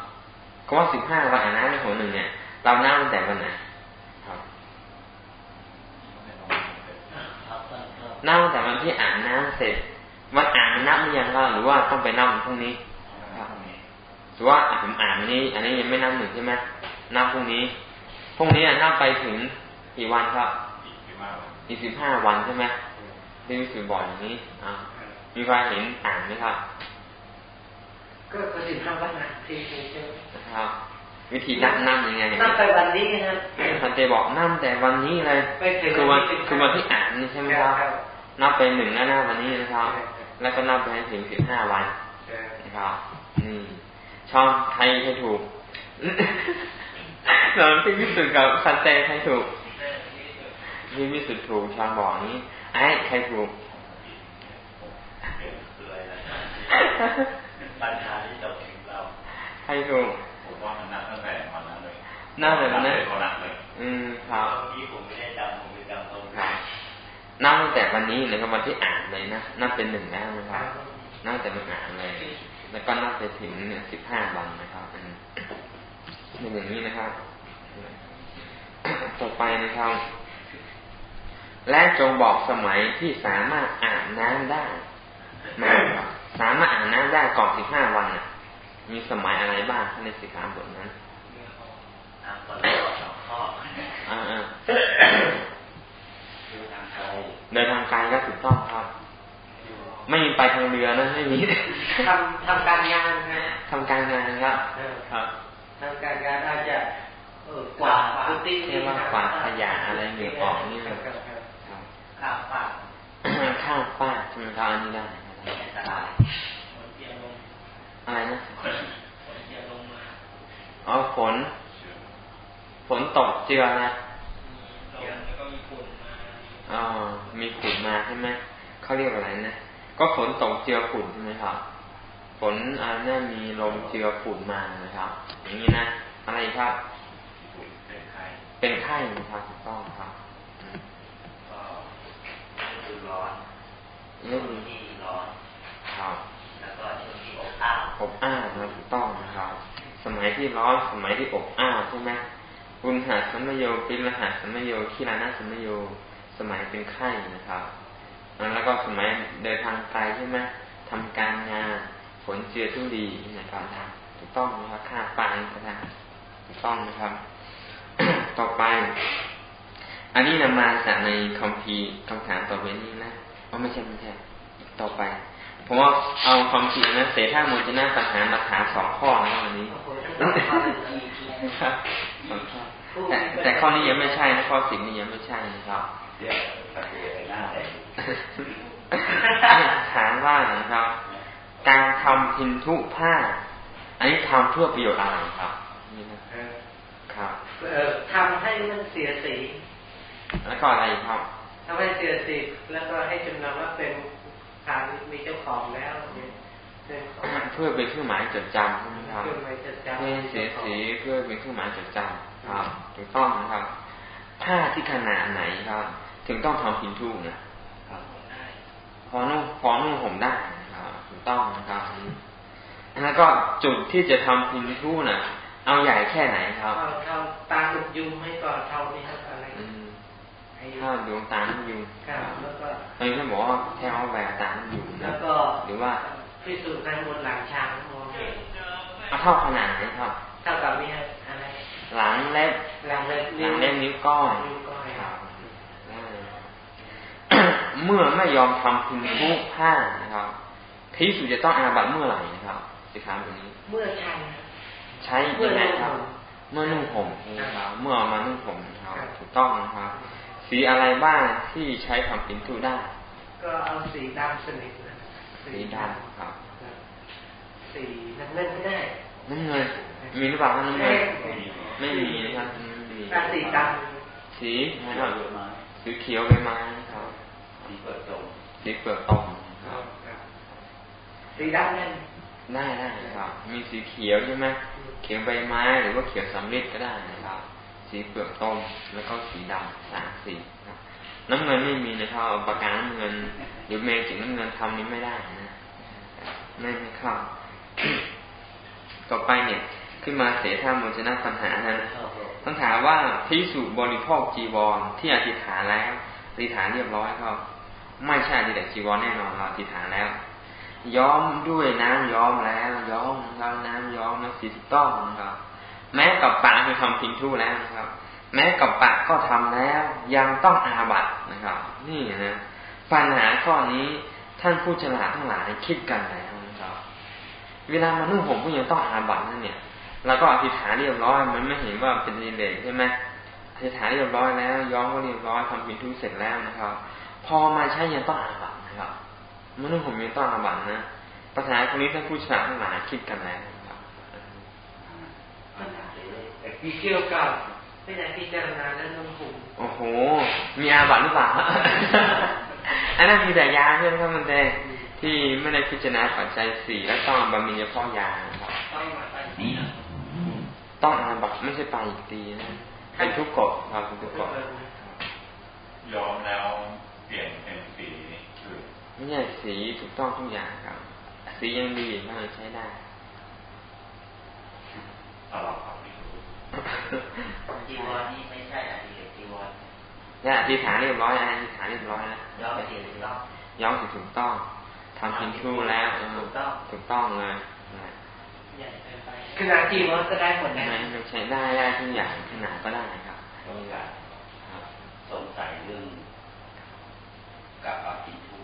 ก็ว่าสิบห้าวันอ่านน้ำได้ผลหนึ่งเนี่ย เรานับตั้งแต่วันไหนครับนับตั้งแต่วันที่อ่านน้ำเสร็จวันอ่านนับหรือยังครับหรือว่าต้องไปนับพรุ่งนี้ถือว่าผมอ่านอันนี้ อันนี้ยังไม่นับหนึ่งใช่ไหมนับพรุ่งนี้พรุ่งนี้นับไปถึงกี่วันครับอีกสิบห้าวันใช่ไหมที่วิสุบ่อยอย่างนี้อ่ามีใครเห็นอ่านไหมครับ ก็สิบห้าวันนะที่เจอครับวิธีนับนับยังไงนับแต่วันนี้นะท่านเจบอกนับแต่วันนี้เลยคือวันคือวันที่อ่านนี่ใช่ไหมครับ นับไปหนึ่งแล้วนะวันนี้นะครับ แล้วก็นับไปถึงสิบห้าวันนะครับนี่ชอบใครใครถูกเราพี่วิสุทธ์กับซันเต้ใครถูกพี่วิสุทธ์ถูกชางบอกนี้ไอ้ใครถูก ปัญหาที่ตกถึงเราใครถูกผมว่ามันนับตั้งแต่วันนั้นเลยนับเลยนะนับเลยอืมครับที่ผมไม่ได้จำผมไม่จำตรงครับนับตั้งแต่วันนี้เลยก็วันที่อ่านเลยนะนับเป็นหนึ่งแล้วนะครับนับแต่มันอ่านเลย แล้วก็นับไปถึงสิบห้าวันนะครับเป็นอย่างนี้นะครับ ต่อไปนะครับและจงบอกสมัยที่สามารถอ่านน้ำได้มา สามารถอ่านน้ำได้ก่อนสิบห้าวันมีสมัยอะไรบ้างในสิกขาบทนั้นเดินทางไกลก็ถูกต้องครับ ไม่มีไปทางเรือนะไม่มีทำทำการงานนะทำการงานครับครับทำการงานอาจจะกวาดพื้นที่เรียกว่ากวาดขยะอะไรเหนือออกนี่เลยข้าวป้าข้าวป้าใช่ไหมครับอันนี้ได้ อะไรนะอ๋อฝน ฝนตกเจือนะอ๋อมีฝุ่นมาใช่ไหมเขาเรียกอะไรนะ ก็ฝนตกเจือฝุ่นใช่ไหมครับ ฝนอันนี้มีลมเจือฝุ่นมานะครับ อย่างนี้นะ อะไรครับ เป็นไข้เป็นไข้นะครับถูกต้องครับก็ฤดูร้อนเรื่องที่ ร้อนครับแล้วก็ช่วงที่อบอ้าวอบอ้าวนะถูกต้องนะครับ สมัยที่ร้อนสมัยที่อบอ้าวใช่ไหมปุณหาสัมมโยปิลหาสัมมโยขีลานาสัมมโยสมัยเป็นไข้นะครับแล้วก็สมัยเดินทางไกลใช่ไหมทำการงานฝนเจือทุลีนะครับถูกต้องนะครับค่าปานก็ได้ถูกต้องนะครับ ต่อไป อันนี้นำมาจากในคอมพีคำถามต่อไปนี้นะอ๋อไม่ใช่ไม่ใช่ ต่อไป ผมว่าเอาคอมพีนะเสท่ามูลจะน่าปัญหามาถามสองข้อนะวันนี้โอ้โหต้องบอกข้อเลยอีกครับสองข้อแต่แต่ข้อนี้ยังไม่ใช่นะข้อสิบนี้ยังไม่ใช่นะครับเดี๋ยวปฏิบัติหน้าแต่ถามว่านะครับ การทำพินทุผ้า อันนี้ทำเพื่อประโยชน์อะไรครับนี่นะครับเอ่อทำให้มันเสียสี แล้วก็อะไรครับทำให้เสียสีแล้วก็ให้จำนำว่าเป็น ฐานมีเจ้าของแล้วเนี่ยเป็นของเพื่อเป็นเครื่องหมายจดจำใช่ไหมครับเพื่อไม่จดจำเพื่อให้เสียสีเพื่อเป็นเครื่องหมายจดจำครับถูกต้องนะครับผ้าที่ขนาดไหนครับ ถึงต้องทำพินทุนะพอนุ่งพอนุ่งผมได้นะครับถูกต้องนะครับแล้วก็จุดที่จะทำพินทุนะเอาใหญ่แค่ไหนครับเอาเท่าตาหนุกยุงให้ก่อนเท่านี้ครับอะไรอืม ให้ถ้าดวงตาไม่ยุงครับแล้วก็ตอนนี้ท่านบอกว่าแค่เอาแหวนตาไม่ยุงแล้นะวก็หรือว่าพิสูจน์นั่งบนหลังช้างมองเห็นเอาเท่าขนาดไหนครับ เท่ากับนี่ครับอะไรหลังเล็บหลังเล็บหลังเล็บนิ้วก้อยนิ้วก้อยครับได้เมื่อไม่ยอมทำพินทุผ้านะครับพิสุจะต้องอาบัตเมื่อไหร่นะครับสิครับแบบนี้ เมื่อชันใช้ยังไงครับ เมื่อนุ่งห่มนะครับ เมื่อเอามานุ่งห่มนะครับถูกต้องนะครับ สีอะไรบ้างที่ใช้ทำพินทุได้ ก็เอาสีดำสนิทนะสีดำครับ สีน้ำเงินก็ได้น้ำเงินมีหรือเปล่าครับน้ำเงินไม่มีนะครับไม่มีถ้าสีดสีนะครับเยอะมากสีเขียวใบไม้ครับที่เปิดตรงสีเปลือกตมครับำสีดำนั่นได้ได้ครับ มีสีเขียวใช่ไหมเขียวใบไม้หรือว่าเขียวสำริดก็ได้นะครับ สีเปลือกต้มแล้วก็สีดำสามสีครับน้ำเงินไม่มีนะครับเอาปากกาน้ำเงิน หรือเมจิกน้ำเงินทำนี้ไม่ได้นะไม่ไม่เข้าต่อไปเนี่ย ขึ้นมาเสท่าโมจนะปัญหานะต้องถามว่าพิสุบริโภคจีวรที่อธิษฐานแล้วอธิษฐานเรียบร้อยก็ไม่ใช่อธิษฐานจีวรแน่นอนเราอธิษฐานแล้ว ย้อมด้วยน้ำย้อมแล้ว ย้อมแล้วน้ำย้อมแล้วสีถูกต้องนะครับ แม้กับปากคือทำพิงทูแล้วนะครับ แม้กับปากก็ทำแล้วยังต้องอาบัตนะครับ นี่นะปัญหาข้อนี้ท่านผู้ฉลาดทั้งหลายคิดกันแล้วนะครับ เวลามานุ่งห่มก็ยังต้องอาบัตนั่นเนี่ยเราก็อธิษฐานเรียบร้อย มันไม่เห็นว่าเป็นดีเลกใช่ไหมอธิษฐานเรียบร้อยแล้ว ย้อมก็เรียบร้อยทำพินทุเสร็จแล้วนะครับ พอมาใช้ยังต้องอาบัตนะครับมนุษย์ผมยังต้องอาบัตนะปัญหาคนนี้ท่านผู้ฉลาดทั้งหลายคิดกันแล้วนะครับ ปัญหาเลย มีเกี่ยวกับไม่ได้พิจารณาเรื่องนุ่งห่มโอ้โห มีอาบัตหรือเปล่าอันนั้นมีแต่ยาใช่ไหมครับมันเดที่ไม่ได้พิจารณาปัจจัยสี่และต้องบำมีเฉพาะยาครับต้องมาตั้งสีต้องอาบัตไม่ใช่ไปอีกตีนะเป็นทุกกฎครับเป็นทุกกฎย้อมแล้วเปลี่ยนเป็นสีคือไม่ใช่สีถูกต้องทุกอย่างครับ สียังดีก็เลยใช้ได้ตลอดความไม่รู้ จีวรนี่ไม่ใช่อดีตจีวรและอธิษฐานเรียบร้อยแล้วอธิษฐานเรียบร้อยแล้วย้อนไปทีถูกต้องย้อมสิถูกต้องทำพินทูแล้วเออถูกต้องถูกต้องเลยนะใหญ่เกินไปขนาดจีวรก็ได้หมดนะไม่ไม่ใช้ได้ได้ทุกอย่างขนาดก็ได้ครับโอกาสครับสงสัยเรื่องกับอาภิทู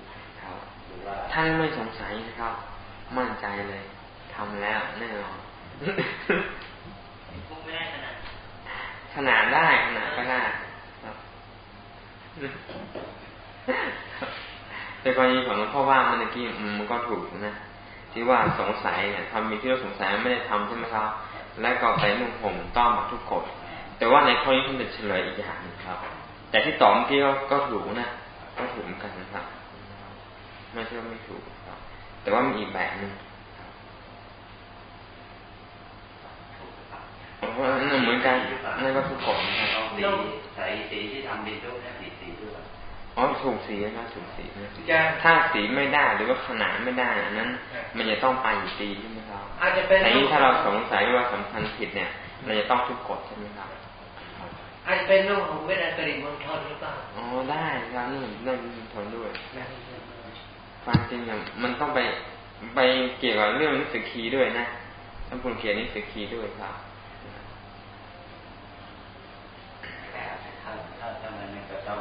ครับหรือว่าท่านไม่สงสัยนะครับ มั่นใจเลยทำแล้วแน่นอนพูดไม่ได้ ขนาดได้ขนาดก็ได้ครับแต่กรณีของหลวงพ่อว่ามันเมื่อกี้มันก็ถูกนะที่ว่าสงสัยเนี่ยทำมีที่เราสงสัยไม่ได้ทำใช่ไหมครับ แล้วก็ไปนุ่งห่มต้อมทุกกฎแต่ว่าในข้อนี้ท่านเป็นเฉลยอีกอย่างหนึงครับ แต่ที่ตอบเมื่อกี้ก็ก็ถูกนะก็ถูกเหมือนกันนะครับไม่ใช่ว่าไม่ถูกครับ แต่ว่ามีอีกแบบหนึ่ง ถูกหรือ เปล่าโอ้โหเหมือนกันนั่นก็ทุกกฎนะครับสีใส่สีที่ทำเป็นรูปนั่นสีสีด้วยอ๋อถูกสีนะถูกสีนะถ้าสีไม่ได้หรือว่าขนาดไม่ได้นั้น มันจะต้องไปอยู่ดีใช่ไหมครับอาจจะเป็นแต่นี้ถ้าเราสงสัยว่าสำคัญผิดเนี่ย เราจะต้องทุกกฎใช่ไหมครับอาจจะเป็นโรคของเวลาปริมณฑลหรือเปล่าอ๋อได้ครับนี่ได้ปริมณฑลด้วยความจริงมันต้องไปไปเกี่ยวกับเรื่องนิสกีด้วยนะท่านพูดเกี่ยวนิสกีด้วยครับถ้าถ้าถ้ามันก็ต้อง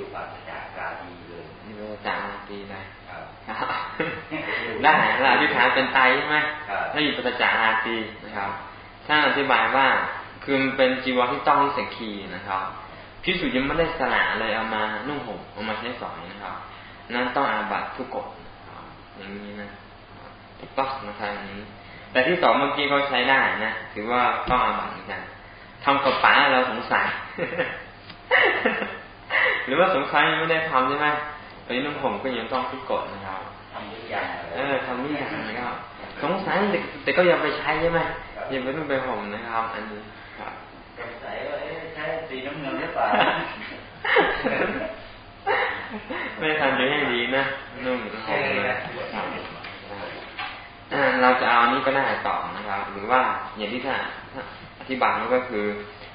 อยู่ปราศจากกาดีเลยอยู่ปราศจากกาดีนะได้ละอธิษฐานเป็นไตใช่ไหมถ้าอยู่ปราศจากอาตีนะครับท่านอธิบายว่าคือมันเป็นจีวรที่ต้องนิสกีนะครับพิสุยังไม่ได้สละเลยเอามานุ่งห่มเอามาใช้สอนนะครับ นั้นต้องอาบัตทุกกฎอย่างนี้นะถูกต้องนะครับอย่างนี้ แต่ที่สองเมื่อกี้เขาใช้ได้นะถือว่าต้องอาบัตเหมือนกันทำกับป๋าเราสงสัย หรือว่าสงสัยยังไม่ได้ทำใช่ไหมตอนนี้นุ่งห่มก็ยังต้องทุกกฎนะครับทำทุกอย่างเออทำทุกอย่างนะครับสงสัยแต่แต่ก็ยังไปใช้ใช่ไหมยังไม่ต้องไปห่มนะครับ อันนี้ครับสงสัยว่าใช้สีน้ำเงินหรือเปล่าไม่ทันจะให้ดีนะนุ่งห่มเลยเราจะเอานี้ก็ได้ต่อนะครับ หรือว่าอย่างที่ท่านอธิบายก็คือ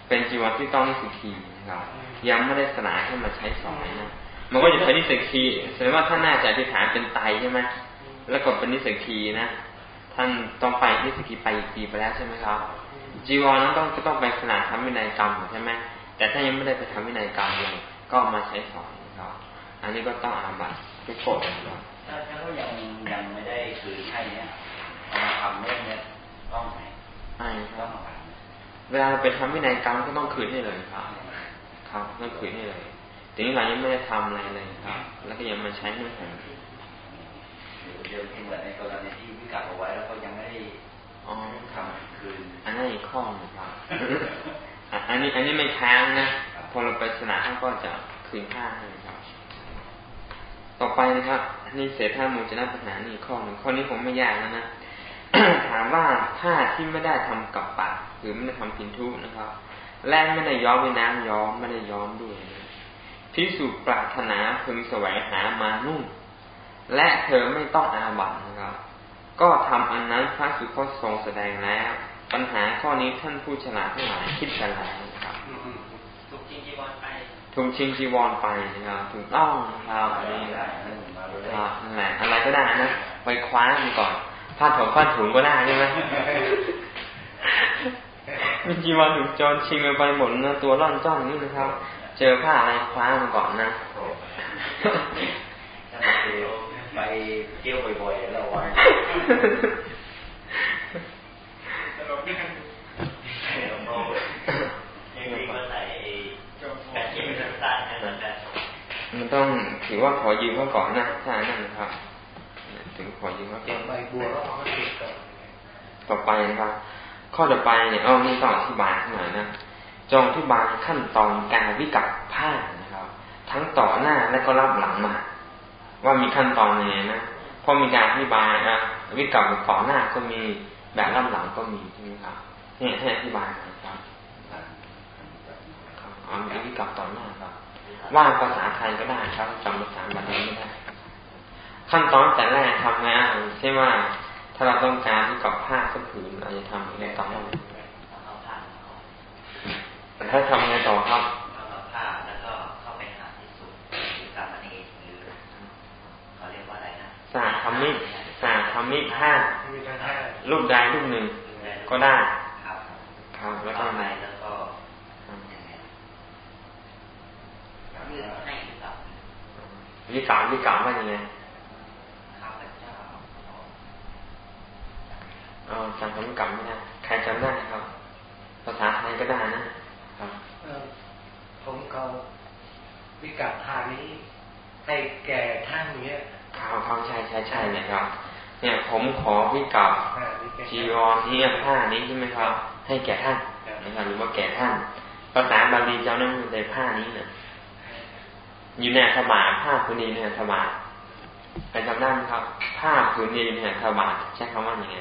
เป็นจีวรที่ต้องนิสิกีนะครับยังไม่ได้สลายให้มาใช้สอยนะมันก็จะใช้นิสิกีแสดงว่าท่านน่าจะอธิษฐานเป็นไตใช่ไหมแล้วก็เป็นนิสิกีนะท่านต้องไปนิสิกีไปอีกปีไปแล้วใช่ไหมครับ จีวรนั้นต้องต้องไปสลายทำวินัยกรรมใช่ไหมแต่ถ้ายังไม่ได้ไปทำวินัยกรรมเลยก็มาใช้สอยครับ อันนี้ก็ต้องอาบัตทุกคนครับถ้าเขายังยังไม่ได้คืนให้เนี้ยเอามาทำเรื่องเนี้ยต้องไหมไม่ครับ เวลาไปทำวินัยกรรมก็ต้องคืนให้เลยครับ ครับต้องคืนให้เลยทีนี้เรายังไม่ได้ทำอะไรเลยครับ แล้วก็ยังมาใช้เมื่อผมเดี๋ยวเหมือนในกรณีที่วิกาเอาไว้แล้วก็ยังไม่ได้ทำคืน อันนั้นอีกข้อนึงครับอันนี้อันนี้ไม่ค้างนะ พอเราไปสนามก็จะคืนค่าให้ครับ ต่อไปนะครับนี่เศษท่ามูจนะปัญหานี่ข้อหนึ่งข้อนี้ผมไม่ยากแล้วนะ ถามว่าผ้าที่ไม่ได้ทำกับปากหรือไม่ได้ทำพินทุนะครับ และไม่ได้ย้อมในน้ำย้อมไม่ได้ย้อมด้วยพิสูจปรารถนาพึงแสวงหามานุ่มและเธอไม่ต้องอาบัตนะครับ ก็ทำอันนั้นพระสุคตทรงแสดงแล้ว ปัญหาข้อนี้ท่านผู้ฉลาดทั้งหลายคิดกันแล้วนะครับถูกชิงจีวรไปถูกชิงจีวรไปนะครับถูกต้องนะครับนี่ครับนั่นแหละอะไรก็ได้นะไปคว้ามันก่อน ผ้าถงผ้าถุงก็ได้ใช่ไหมมีจีวรถูกจรชิงไปหมดนะตัวร่อนจ้อนนี่นะครับ เจอผ้าอะไรคว้ามาก่อนนะไปเที่ยวบ่อยๆแล้ววันมันต้องถือว่าขอยืมเขาก่อนนะถ้านั่นนะครับ ถึงขอยืมเขาเก็บใบบัวต่อนต่อไปนะครับ ข้อต่อไปเนี่ยอ้อนี่ต้องอธิบายหน่อยนะจงอธิบายขั้นตอนการวิกัดผ้านะครับ ทั้งต่อหน้าและก็รับหลังมา ว่ามีขั้นตอนยังไงนะพอมีการอธิบายนะวิกัดต่อหน้าก็มีแบบรับหลังก็มีใช่ไหมครับเนี่ยให้อธิบายนะครับเอาวิกัดต่อหน้าครับว่าภาษาไทยก็ได้ครับจำภาษาบาลีไม่ได้ ขั้นตอนแต่แรกทำงานใช่ว่า ถ้าเราต้องการที่กับผ้าสักผืนเราจะทำยังไงต่อแต่ถ้าทำไงต่อครับผ้าแล้วก็เข้าไปหาที่สุดหรือสามณีหรือเขาเรียกว่าอะไรนะสาธรรมิกสาธรรมิกผ้ารูปใดรูปหนึ่ง ก็ได้ครับครับแล้วก็ไหนแล้วก็วิกามวิกามว่ายังไง เออจำคำกรรมไม่ได้ใครจำได้ครับ ภาษาไทยก็ได้นะครับผมเขาวิกัพานี้ ให้แก่ท่านเนี้ยเขาเขาใช่ใช่ใช่เนี่ยครับ เนี่ยผมขอวิกับจีวรนี้ผ้านี้ใช่ไหมครับ ให้แก่ท่านนะครับหรือว่าแก่ท่าน ภาษาบาลีเจ้านั่นในผ้านี้เนี่ยอยู่ในธบาผ้าพื้นนี้ในธบาเป็นจำได้ไหมครับ ผ้าพื้นนี้ในธบาใช้คำว่าอย่างไง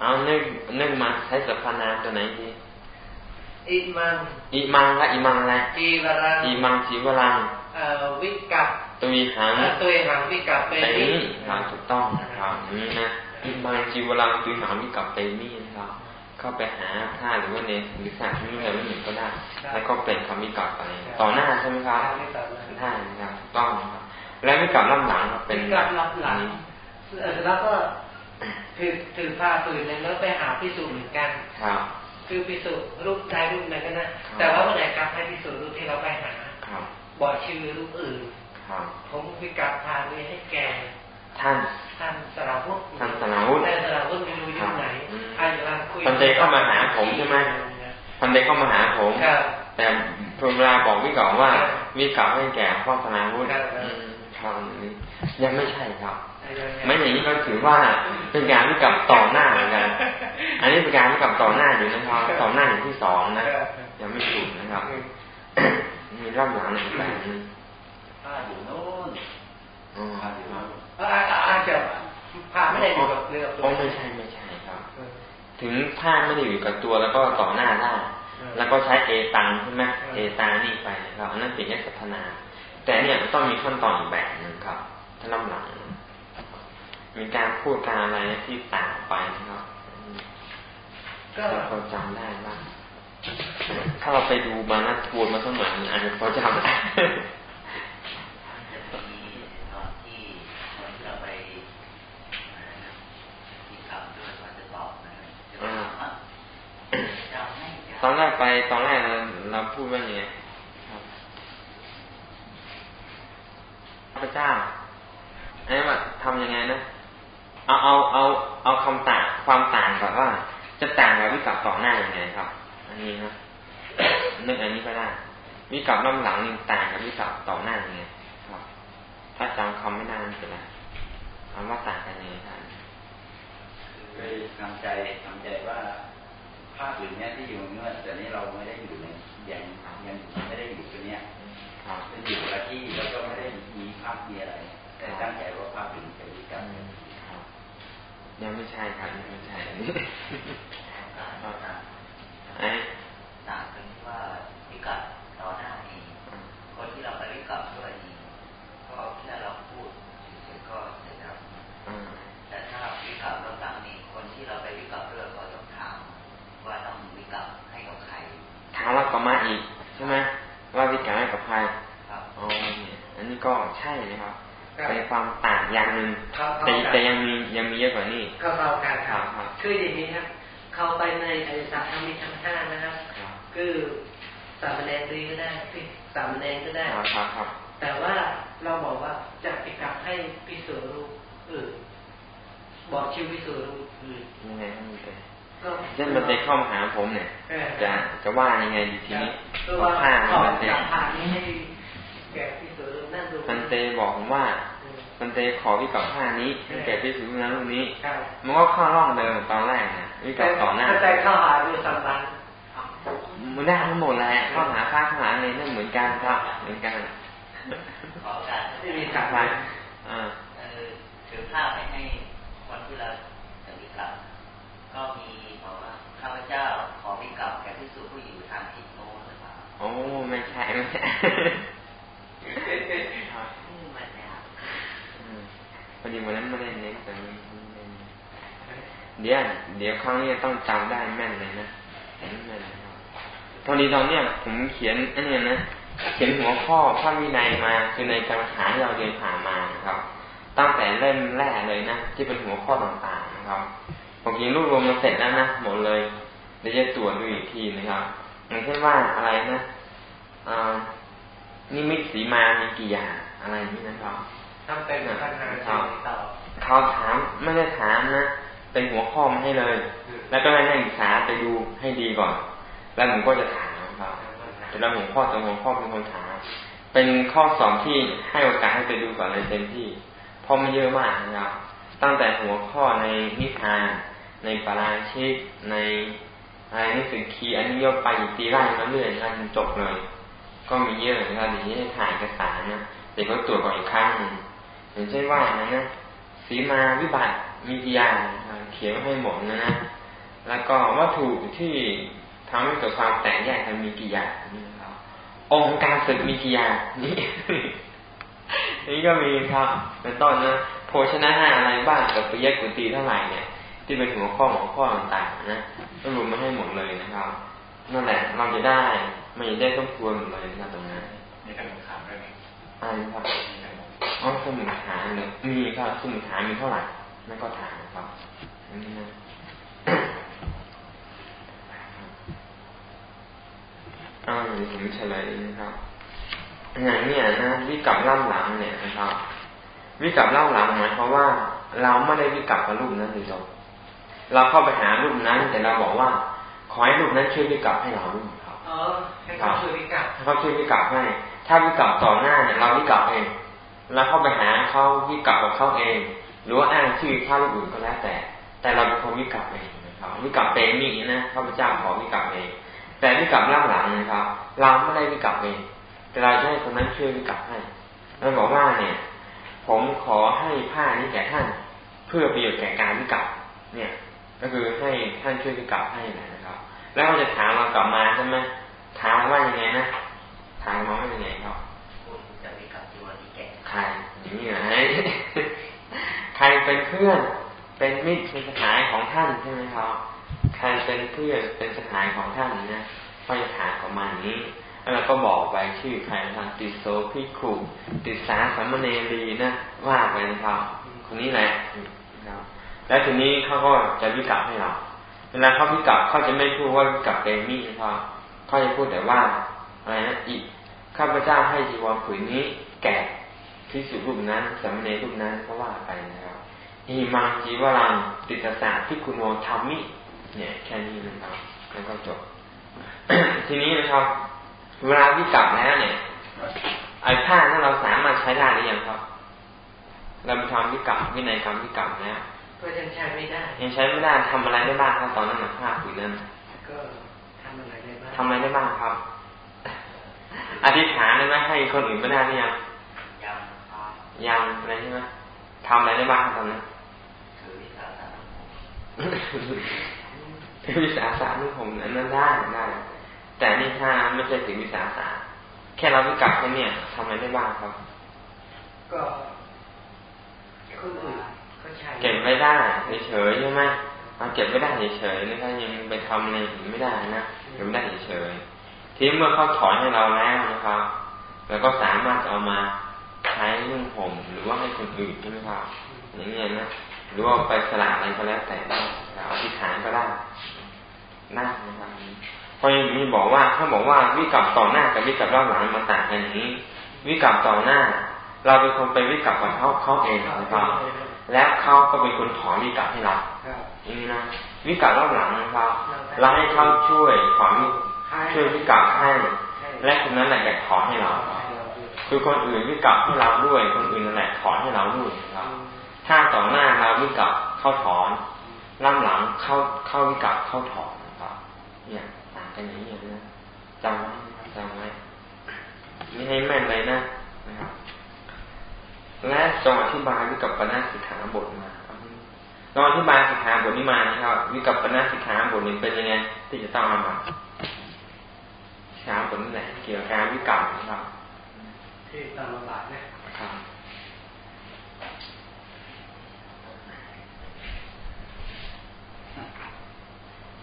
เอานึกนึกมาใช้สรรพนามตัวไหนดีอิมัง อิมังละอิมังอะไรจีวรังอิมังจีวรังวิกับตุยหังตุยหังวิกับเปนี่ครับถูกต้องครับนี่นะอิมังจีวรังตุยหังวิกับเปนี่นะครับเข้าไปหาท่าหรือว่าเนหรือสัตว์ที่อะไรไม่หนึ่งก็ได้ แล้วก็เป็นคำวิกับไปต่อหน้าใช่ไหมครับท่านะครับถูกต้องครับ แล้ววิกับล่ำหลังเป็นวิกับล่ำหลังแล้วก็ถือถือผ้าปืนแล้วไปหาพิสูจน์เหมือนกันครับคือพิสูจน์รูปใดรูปหนึ่งก็นะแต่ว่าเมื่อไหร่กลับให้พิสูจน์รูปที่เราไปหาบอกชื่อรูปอื่นผมวิกับพาไปให้แกท่านท่านสราวุธท่านสราวุธแต่สราวุธไม่รู้อยู่ไหนอันรังคุยพันเดเข้ามาหาผมใช่ไหมพันเดเข้ามาหาผมแต่เวลาบอกวิกับว่าวิกับให้แก่พ่อสราวุธ คำนี้ยังไม่ใช่ครับ ไม่อย่างนี้ก็ถือว่าเป็นการที่กับต่อหน้าเหมือนกัน อันนี้เป็นการที่กับต่อหน้าอยู่นะครับ ต่อหน้าอย่างที่สองนะยังไม่ถูกนะครับ มีร่ำหลังอีกแบบนึงผ้าอยู่โน่นผ้าอยู่โน่นอาจจะผ้าไม่ได้อยู่กับเรือตัวไม่ใช่ไม่ใช่ครับ ถึงผ้าไม่ได้อยู่กับตัวแล้วก็ต่อหน้าได้แล้วก็ใช้เอตังใช่ไหมเอตังนี่ไปนะครับอันนั้นเป็นแค่สัพนา แต่เนี่ยต้องมีขั้นตอนอีกแบบหนึ่งครับถ้าล่ำหลัง มีการพูดการอะไรที่ต่างไปนะครับก็เราจำได้บ้างถ้าเราไปดูมานะทวนมาสักหน่อยอาจจะพอจำได้ตอนแรกไปตอนแรกเราเราพูดว่าไง พระเจ้าไอ้ว่าทำยังไงนะเอาเอาเอาเอาคำต่างความต่างก่อนว่า จะต่างกับวิกับต่อหน้าอย่างไงครับ อันนี้นะนึกอันนี้ก็ได้วิกับล่ำหลังนี่ต่างกับวิกับต่อหน้าอย่างไงครับ ถ้าจำคำไม่ได้มันจะไรคำว่าต่างกันยังไงครับเคยทำใจทำใจว่าภาพอื่นเนี้ยที่อยู่เมื่อแต่นี้เราไม่ได้อยู่ในยังยังไม่ได้อยู่ตัวเนี้ยเป็นอยู่ละที่แล้วก็ไม่ได้มี ภาพมีอะไร แต่ตั้งใจว่าภาพอื่นจะมีกันยังไม่ใช่ครับยังไม่ใช่ไอ้ต่างกันว่าวิกัดต่อหน้าเองคนที่เราไปวิกัดด้วยเองก็แค่เราพูดเฉยๆก็เสร็จแล้วแต่ถ้าวิกัดเราต่างนี่คนที่เราไปวิกัดด้วยก็ต้องถามว่าต้องวิกัดให้กับใครถามว่าก็มาอีกใช่ไหมว่าวิกัดให้กับใครอ๋อเนี่ยอันนี้ ก็ใช่นะครับเป็นความต่างอย่างหนึ่งแต่แต่ยังมียังมีเยอะกว่านี้ก็เข้ากันครับคืออย่างนี้ครับเข้าไปในอริยสัจทั้งมีทั้งห้านะครับ คือสามเณรดีก็ได้สามเณรก็ได้ครับแต่ว่าเราบอกว่าจะไปกลับให้พิสูจน์รู้อื่นบอกชื่อพิสูจน์รู้อื่นยังไงครับเเช่นมันจะเข้ามาหาผมเนี่ยจะจะว่ายังไงดีทีนี้ข้ามันจะผ่านนี้ให้ แก่พิมันเตบอกผมว่ามันเตขอวิกับผ้านี้ให้แก่พิสูจน์นั้นรูปนี้มันก็เข้าร่องเดิมตอนแรกนะวิกับต่อหน้าใจเข้าหาดูสัมพันธ์มันได้ทั้งหมดแหละเข้าหาผ้าเข้าหาอะไรนั่นเหมือนกันครับ เหมือนกันขอการไม่มีสัมพันธ์อ่าถือผ้าไปให้คนที่เราจะวิกับก็มีบอกว่าข้าพเจ้าขอวิกับแก่พิสูจน์ผู้อยู่ทางทิศโน้นหรือเปล่าโอ้ไม่ใช่ไม่ใช่ พอดีวันนั้นไม่ได้เน้นแต่เดี๋ยวเดี๋ยวครั้งนี้ต้องจำได้แม่นเลยนะแม่นพอดีตอนเนี้ยผมเขียนอันนี้นะเขียนหัวข้อพระวินัยมาคือในกรรมฐานที่เราเรียนผ่านมานะครับ ตั้งแต่เล่มแรกเลยนะที่เป็นหัวข้อต่างๆนะครับผมเขียนรวบรวมมาเสร็จแล้วนะหมดเลยเดี๋ยวจะตรวจดูอีกทีนะครับอย่างเช่นว่าอะไรนะอ่า นิมิตสีมามีกี่อย่างอะไรนี่นะครับทำเป็นปัญหาเขาถามไม่ได้ถามนะเป็นหัวข้อมาให้เลย แล้วก็ให้นักศึกษาไปดูให้ดีก่อน แล้วผมก็จะถามครับแต่เราหัวข้อจะหัวข้อเป็นคนถามเป็นข้อสอบที่ให้โอกาสให้ไปดูก่อนเลยเต็มที่เพราะมันเยอะมากนะครับ ตั้งแต่หัวข้อในนิทาน ในปราชิกในอะไรหนังสือคีอันนี้ยกไปตีไล่มาเรื่อยจนจบเลย ก็มีเยอะนะครับเดี๋ยวนี้ให้ถ่ายเอกสารนะเดี๋ยวเขาตรวจก่อนอีกครั้งหนึ่งอย่างเช่นว่านะนะสีมาวิบัติมีกี่อย่างเขียนให้หมดนะนะแล้วก็วัตถุที่ทำให้เกิดความแตกแยกกันมีกี่อย่างนี่ครับองค์การศึกมีกี่อย่างนี่นี่ก็มีครับเป็นต้นนะโภชนะห้าอะไรบ้างกับปิยกุตีเท่าไหร่เนี่ย ที่เป็นหัวข้อหัวข้อต่างๆนะรวมมาให้หมดเลยนะครับนั่นแหละเราจะได้ ไม่ได้ต้องทวนหมดเลยนะตรงนั้นมีการถามได้ไหมอะไรครับอ๋อสมุนฐานเลยมีครับสมุนฐานมีเท่าไหร่นั่นก็ถามครับอันนี้นะอ่าเดี๋ยวผมเฉลยนะครับอย่างนี้นะวิกับล่ำหลังเนี่ยนะครับ วิกับเล่าหลังหมายความว่า เราไม่ได้วิกับกับรูปนั้นเลยเราเราเข้าไปหารูปนั้น แต่เราบอกว่า ขอให้รูปนั้นช่วยวิกับให้เราด้วยครับอ๋อ ให้เขาช่วยวิกับให้เขาช่วยวิกับให้ ถ้าวิกับต่อหน้าเนี่ยเราวิกับเองเราเข้าไปหาเขาวิกับกับเขาเอง หรือว่าอ้างชื่อข้ารูปอื่นก็แล้วแต่ แต่เราเป็นคนวิกับเองนะครับวิกับเป็นนี่นะข้าพเจ้าขอวิกับเอง แต่วิกับล่างหลังนะครับ เราไม่ได้วิกับเอง แต่เราจะให้คนนั้นช่วยวิกับให้เราบอกว่าเนี่ย ผมขอให้ผ้านี้แก่ท่านเพื่อประโยชน์แก่การวิกับเนี่ย ก็คือให้ท่านช่วยวิกับให้นะครับ แล้วเขาจะถามเรากลับมาใช่ไหม ถามว่ายังไงนะถามมาว่ายังไงครับจะวิกับตัวที่แก่ใครอย่างนี้ไงใครเป็นเพื่อนเป็นมิตรเป็นสหายของท่านใช่ไหมครับใครเป็นเพื่อนเป็นสหายของท่านนะก็จะถามประมาณนี้แล้วก็บอกไปชื่อใครทางติโสพิคุติสาสัมเนรีนะว่าไปนะครับคนนี้แหละนะครับแล้วทีนี้เขาก็จะวิกับให้เราเวลาเขาวิกับเขาจะไม่พูดว่าวิกับเป็นมีนะครับ เขาจะพูดแต่ว่าอะไรนะอีกข้าพเจ้าให้จีวรผืนนี้ แก่พิสุรูปนั้นสัมเนรูปนั้นก็ว่าไปนะครับอีมังจีวรังติตสาที่คุณโมทำมิ เนี่ย แค่นี้นะครับแล้วก็จบ ทีนี้นะครับ เวลาวิกลับแล้วเนี่ย ไอ้ผ้านั้นเราสามารถใช้ได้หรือยังครับเราไปทำวิกลับวินัยกรรมวิกลับแล้วก็ยังใช้ไม่ได้ ยังใช้ไม่ได้ทำอะไรได้บ้างครับตอนนั้นผ้าผืนนั้นก็ทำอะไรได้บ้างทำอะไรได้บ้างครับ อธิษฐานได้ไหมให้คนอื่นไม่ได้หรือยังยังยังอะไรใช่ไหมทำอะไรได้บ้างตอนนั้นถือวิสาสะวิสาสะนุผมนั้นได้ได้แต่นี่ถ้าไม่ใช่ถึงวิสาสะแค่เราวิกัดแค่เนี่ยทำอะไรได้บ้างครับ ก็คนอื่นก็ใช่เก็บไม่ได้เฉยๆใช่ไหมเราเก็บไม่ได้เฉยๆนะครับยังไปทำอะไรถึงไม่ได้นะ เก็บไม่ได้เฉยๆที่เมื่อเขาถอนให้เราแล้วนะครับเราก็สามารถเอามาใช้นุ่งห่มหรือว่าให้คนอื่นใช่ไหมครับอย่างเงี้ยนะหรือว่าไปสละอะไรก็แล้วแต่ได้เอาที่ฐานก็ได้นั่นนะครับราะอย่างนี้บอกว่าถ้าบอกว่าวิกับต่อหน้ากับวิกับรอบหลังมันต่างกันอย่างนี้ วิกับต่อหน้า เราเป็นคนไปวิกับกับเขาเขาเองนะครับแล้วเขาก็เป็นคนถอนวิกับให้เราอย่างนี้นะ วิกับรอบหลังนะครับเราให้เขาช่วยถอนช่วยวิกับให้และคนนั้นแหละแกถอนให้เรา คือคนอื่นวิกับให้เราด้วย คนอื่นนั่นแหละถอนให้เราด้วยครับ ถ้าต่อหน้าเราวิกับเข้าถอนล่ำหลังเข้าเข้าวิกับเข้าถอนนะครับ เนี่ยกันอย่างนี้นะจำไว้จำไว้นี่ให้แม่นเลยนะนะครับและจงอธิบายวิกับปนาสิกขาบทมา ลองอธิบายสิกขาบทนี้มานะครับวิกับปนาสิกขาบทนี้เป็นยังไงที่จะต้องเอามาสิกขาบทนี้แหละเกี่ยวกับการวิกับนะครับที่ตามบาทนะครับ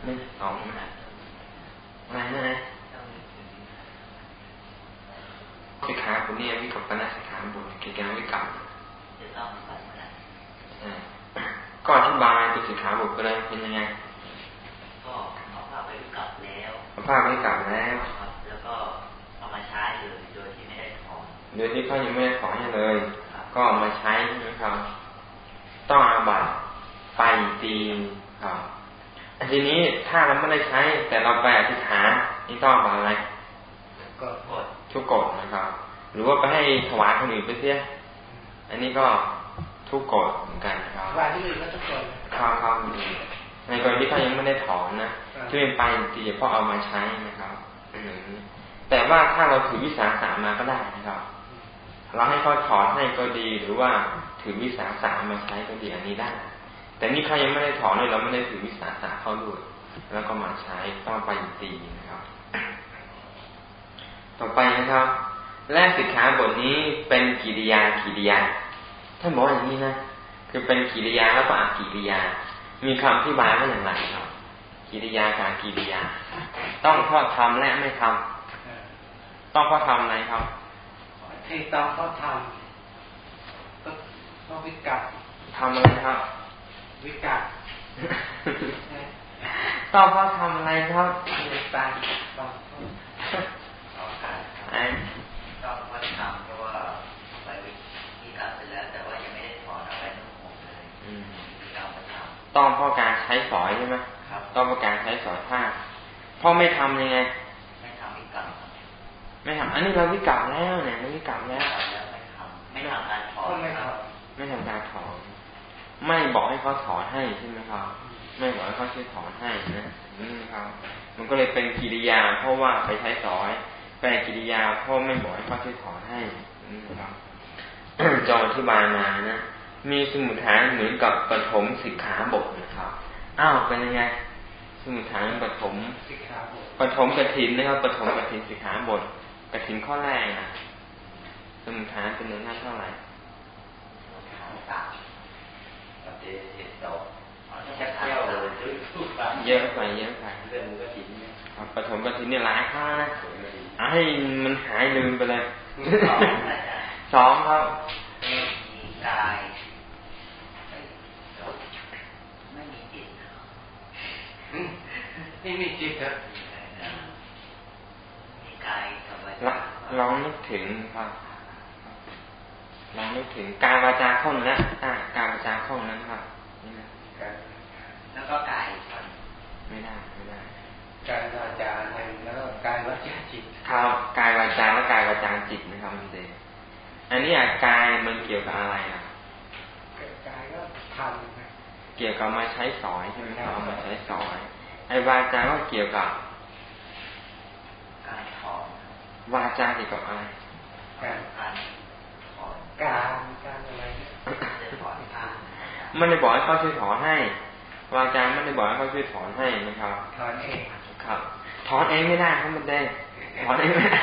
ไม่ออกนะอะไรนะสิกขาบทนี้วิกับปณะสิกขาบทเกี่ยวกับวิกับจะต้อง ก็อธิบายตัวสิกขาบทก็เลยเป็นยังไง ก็เอาผ้าไปวิกับแล้วเอาผ้าไปวิกับแล้วแล้วก็เอามาใช้เลยโดยที่ไม่ได้ถอนโดยที่เขายังไม่ได้ถอนให้เลย ก็เอามาใช้นะครับ ต้องอาบัตไปตีครับทีนี้ถ้าเราไม่ได้ใช้ แต่เราไปอธิษฐานนี่ต้องบาอะไรก็กดทุกกฎนะครับ หรือว่าไปให้ถวายคนอื่นไปเสียอันนี้ก็ ทุกกฎเหมือนกันครับถวายที่อื่นก็ทุกกฎครับครับในกรณีที่เขายังไม่ได้ถอนนะที่เป็นไปตีเพราะเอามาใช้นะครับแต่ว่าถ้าเราถือวิสาสามาก็ได้นะครับ เราให้เขาถอนให้ก็ดีหรือว่าถือวิสาสามาใช้ก็ดีอันนี้ได้ แต่นี่เขายังไม่ได้ถอนเลยเราไม่ได้ถือวิสาสะเข้าด้วยแล้วก็มาใช้ต้องไปตีนะครับ ต่อไปนะครับ แรกสิกขาบทนี้เป็นกิริยากิริยา ท่านบอกอย่างนี้นะคือเป็นกิริยาแล้วก็อากิริยา มีคำอธิบายว่าอย่างไรครับ กิริยาการกิริยา ต้องข้อทำและไม่ทำต้องข้อทำอะไรครับที่ต้องเขาทำก็ต้องวิกัดทำอะไรครับ วิกัดต้องข้อทำอะไรครับเรียนตามต้องเอาการไอ้ต้องวัดทำ ต้องเพราะการใช้สอยใช่ไหมำครับต้องเพราะการใช้สอยผ้าพ่อไม่ทำยังไง ไม่ทำวิกรรมครับไม่ทำอันนี้เราวิกลับแล้วเนี่ยเราวิกลับแล้วทำแล้วไม่ทำไม่ทำการถอนก็ไม่คทรับไม่ทำการถอนไม่บอกให้เขาถอนให้ใช่ไหมครับไม่บอกให้เขาช่วยถอนให้นะนี่นะครับ มันก็เลยเป็นกิริยา เพราะว่าไปใช้สอยแปลกิริยาเพราะไม่บอกให้เขาช่วยถอนให้นี่นะครับจออธิบายมานะ มีสมุทฐานเหมือนกับปฐมสิกขาบทนะครับ อ้าวเป็นยังไง สมุทฐานปฐมำสิกขาบทปฐมกถินนะครับปฐมกถินสิกขาบทกถินข้อแรกนะสมุทฐานเป็นหนึ่งห้าเท่าไหร่ทางต่างปฏิเสธต่อแค่เที่ยวเลยทุกครั้งเยอะไปเยอะไปเรื่องก็ทิ้งเนี่ยครับปฐมกถินเนี่ยหลายข้อนะเอาให้มันหายลืมไปเลยสองอาจารย์สองครับมีกายเอ้ยเดี๋ยวไม่มีจิต นี่มีจิตเหรอมีกายกับวาลจาลองนึกถึงครับลองนึกถึงการวาจาข้อนั้นอ่าการวาจาข้อนั้นครับนี่นะแล้วก็กายท่อนไม่ได้ไม่ได้การวาจาหนึ่งแล้วก็การวาจาจิตครับกายวาจาและกายวาจาจิตนะครับมันเองอันนี้อะกายมันเกี่ยวกับอะไรอะกายก็ทำนะเกี่ยวกับมาใช้สอยใช่ไหมครับเอามาใช้สอย ไอ้วาจาก็เกี่ยวกับการถอนวาจาเกี่ยวกับอะไรการการถอนการการอะไรเนี่ยจะถอนผ้าไม่ได้บอกให้เขาช่วยถอนให้วาจาไม่ได้บอกให้เขาช่วยถอนให้นะครับถอนเองครับถอนเองไม่ได้ครับมันได้ถอนเองไม่ได้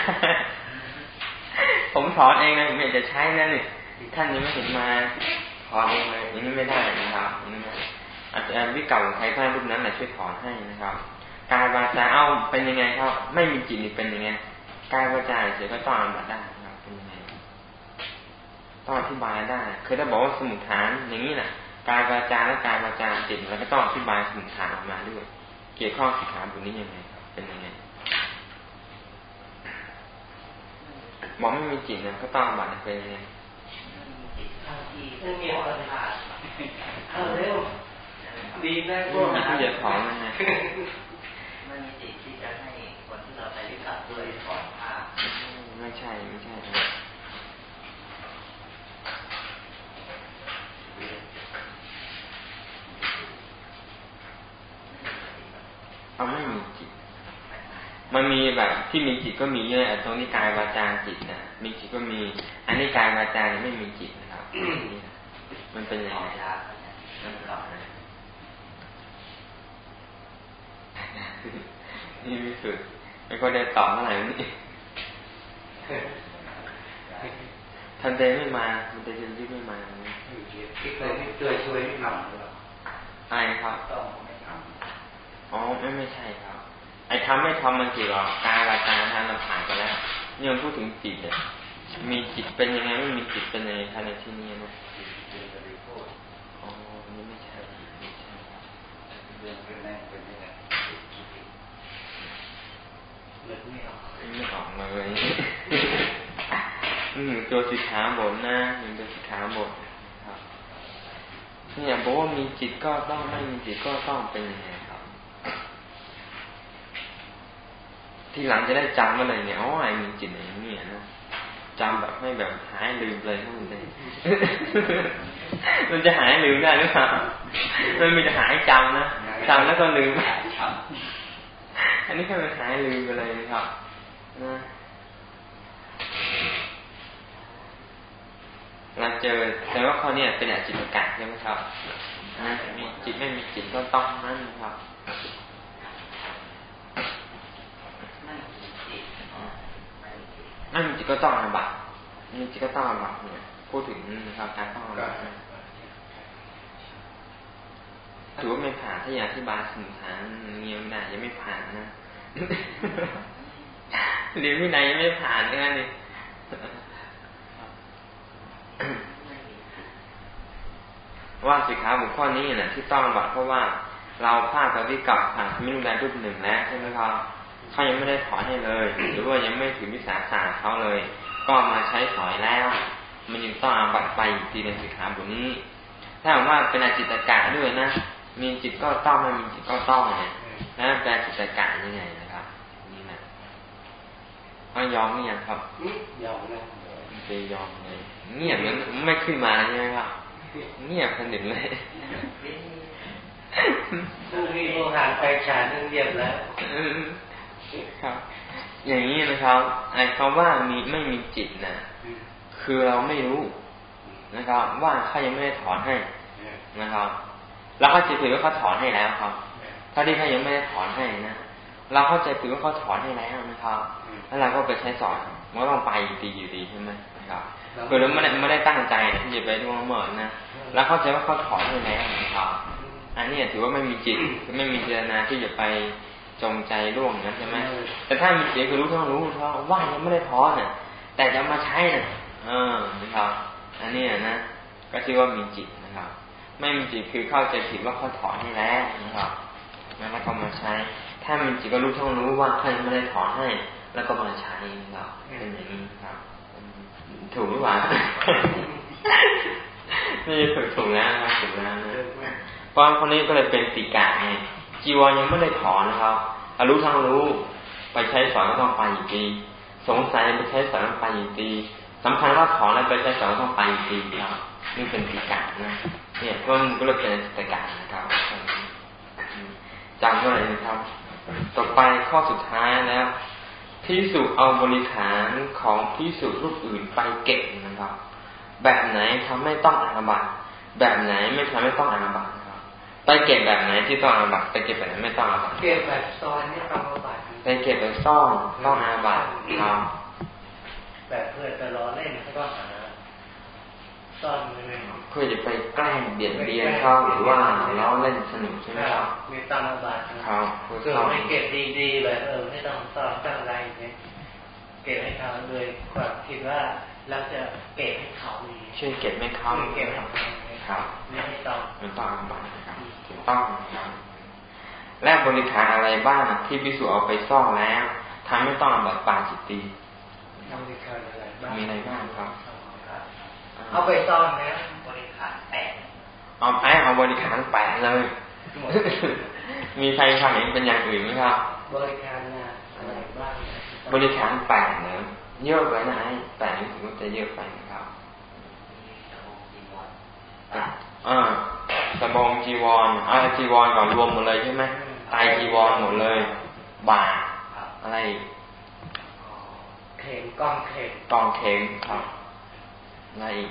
ผมถอนเองนะผมอยากจะใช้นะนี่ท่านยังไม่เห็นมาถอนเองเลยอย่างนี้ไม่ได้นะครับอย่างนี้ไม่ได้ อาจจะวิเก่าใครท่านรูปนั้นแหละช่วยถอนให้นะครับ กายวาจาเอ้าเป็นยังไงครับ ไม่มีจิตนี่เป็นยังไงกายวาจาเฉยก็ต้องอาบัตได้นะครับเป็นยังไงต้องอธิบายได้คือถ้าบอกว่าสมุทฐานอย่างนี้นะกายวาจาและกายวาจาจิตแล้วก็ต้องอธิบายสมุทฐานออกมาด้วย เกี่ยวข้องสิกขาบทนี้ยังไงครับเป็นยังไงบอกไม่มีจิตนะก็ต้องอาบัตเป็นยังไงจิตเข้าที่ไม่มีถอะอไรนผ้าเอาเร็ว ดีนะพวไม่กมีที่จะถอนนะฮะไม่มีจิตที่จะให้คนที่เราไปวิกรรมด้วยถอนผ้าไม่ใช่ไม่ใช่ครับเอาไม่มีจิต มันมีแบบที่มีจิตก็มีเยอะตรงนี้กายวาจาจิตนะมีจิตก็มี อันนี้กายวาจาไม่มีจิตนะครับนี่นะมันเป็นยังถอไงนยาเขาเนี่ยเริ่มก่อ นเลยนี่วิสุทธ์ไม่ก็ได้ตอบเมื่อไหร่นี่ทันเดไม่มาทันเดยันที่ไม่มาคิดเลยไม่ตัวช่วยไม่ทำหรอกไอครับต้องไม่ทอ๋อไม่ไม่ใช่ครับ ไอทำไม่ทำมันเกี่ยวกับกายวาจาทางเราผ่านไปแล้วนี่มันพูดถึงจิตเนี่ยมีจิตเป็นยังไงไม่มีจิตเป็นยังไงภายในที่นี้นะำเป็นบริโภค อ๋ออันนี่ไม่ใช่ไม่ใช่ครับ เรื่องเป็นแม่เป็นยังไง นึกไม่ออก ไม่ออก เลยอืมตัวสิกขาบทนะหนึ่งตัวสิกขาบทครับเนี่ยบอกว่ามีจิตก็ต้องไม่มีจิตก็ต้องเป็นยังไงครับ ทีหลังจะได้จำอะไรเนี่ยอ๋อไอ้มีจิตอย่างนี้นะจำแบบไม่แบบหายลืมเลยก็มันได้มันจะหายลืมได้หรือเปล่ามันมีแต่หายจำนะจำแล้วก็ลืมช้อันนี้แค่มันหายลืมไปเลยนะครับนะ แล้วเจอแต่ว่าเขาเนี่ยเป็นอจิตกะใช่ไหมครับนะมีจิตไม่มีจิตก็ต้องนั่นครับไม่มีจิตก็ต้องอาบัตมีจิตก็ต้องอาบัตเนี่ย พูดถึงนะครับการต้องอาบัตถือว่าไม่ผ่านถ้าอยากที่บาสมุทฐานเงียบได้ยังไม่ผ่านนะเรียนวินัยยังไม่ผ่านเลยนี่ ว่าสิขาบุคข้อนี้นะที่ต้องบัตรเพราะว่าเราพลาดกับวิกับผ่านมิรุแดรูปหนึ่งแล้วใช่ไหมครับเขายังไม่ได้ถอนให้เลย หรือว่ายังไม่ถือวิสาสาเขาเลย ก็มาใช้ถอยแล้ว มันยังต้องอาบัตไปทีในสิขาบุนี้ ถ้าว่าเป็นอาจิตกะด้วยนะมีจิตก็ต้องไม่มีจิตก็ต้องไงแล้วแปลจิตกะยังไงนะครับ นี่นะเขายอมหรือยังครับยอมเลย ไปยอมเลยเงียบมันไม่ขึ้นมาใช่ไหมครับเงียบผนึงเลยพรุ่งนี้โมหานไปฉานนึงเย็นแล้วครับ อย่างนี้นะครับไอ้คำว่ามีไม่มีจิตนะคือเราไม่รู้นะครับ ว่าเขายังไม่ได้ถอนให้นะครับเราเข้าใจผิดว่าเขาถอนให้แล้วครับถ้าที่เขายังไม่ได้ถอนให้นะเราเข้าใจผิดว่าเขาถอนให้แล้วนะครับ แล้วเราก็ไปใช้สอนมันก็ต้องไปดีอยู่ดีใช่ไหม ครับคือเราไม่ได้ไม่ได้ตั้งใจที่จะไปล่วงเมิดนะแล้วเข้าใจว่าเขาถอนให้แล้วนะครับอันนี้ถือว่าไม่มีจิตไม่มีเจตนาที่จะไปจงใจร่วงนะใช่ไหมแต่ถ้ามีเสียคือรู้ทั้งรู้ทั้งว่ายังไม่ได้ถอนน่ะ แต่จะมาใช้น่ะเออนะครับ อันนี้นะก็ชื่อว่ามีจิตนะครับ ไม่มีจิตคือเข้าใจผิดว่าเขาถอนให้แล้วนะครับแล้วก็มาใช้ ถ้ามีจิตก็รู้ทั้งรู้ว่าเขาไม่ได้ถอนให้ แล้วก็มาใช้นะครับเป็นอย่างนี้ครับ ถูกหรือเปล่านี่ถูกถูกแล้วนะครับถูกแล้วนะเพราะคนนี้ก็เลยเป็นติกาไงจีวรยังไม่ได้ถอนนะครับอรู้ทั้งรู้ ไปใช้สอนก็ต้องไปอีกทีสงสัยไปใช้สอนต้องไปอีกทีสำคัญว่าถอนแล้วไปใช้สอนต้องไปอีกทีครับนี่เป็นติกานะเนี่ยก็ก็เลยเป็นติกานะครับจำไว้เลยนะครับ ต่อไปข้อสุดท้ายแล้ว พิสุเอาบริขารของพิสุรูปอื่นไปเก็บนะครับ แบบไหนทำให้ต้องอาบัตแบบไหนไม่ทำให้ต้องอาบัตครับ ไปเก็บแบบไหนที่ต้องอาบัตไปเก็บแบบไหนไม่ต้องอาบัตเก็บแบบซ่อนไม่ต้องอาบัตไปเก็บแบบซ่อนต้องอาบัตครับ แบบเพื่อจะรอเล่นก็ต้องหาซ่อน เลยเพื่อจะไปแกล้งเบียดเบียนเขาหรือว่าล้อเล่นสนุกใช่ไหมครับมีตั้งอาบัตครับเพื่อไม่เก็บดีๆเลยเออไม่ต้องซ่อนตั้งอะไรเนี่ยเก็บให้เขาโดยความคิดว่าเราจะเก็บให้เขาช่วยเก็บไม่เข้าเก็บครับไม่ต้องไม่ต้องอาบัตครับถูกต้องครับและบริขารอะไรบ้างที่พิสูจเอาไปซ่อนแล้วทำไม่ต้องอาบัตปาจิตตีมีอะไรบ้างครับ เอาไปซ่อนแล้วบริขารแปดเอาไอ้เอาบริขารแปดเลย มีใครทำเห็นเป็นอย่างอื่นไหมครับ บริขารอะไรบ้างบริขารแปดเนอะเยอะไปนะไอ้แปดนี่ถือว่าจะเยอะไปนะครับอ่าสบงจีวรอ่าจีวรก่อนรวมหมดเลยใช่ไหมตายจีวรหมดเลย บาอะไรเข่งกองเข่งกองเข่งครับ อะไรอีก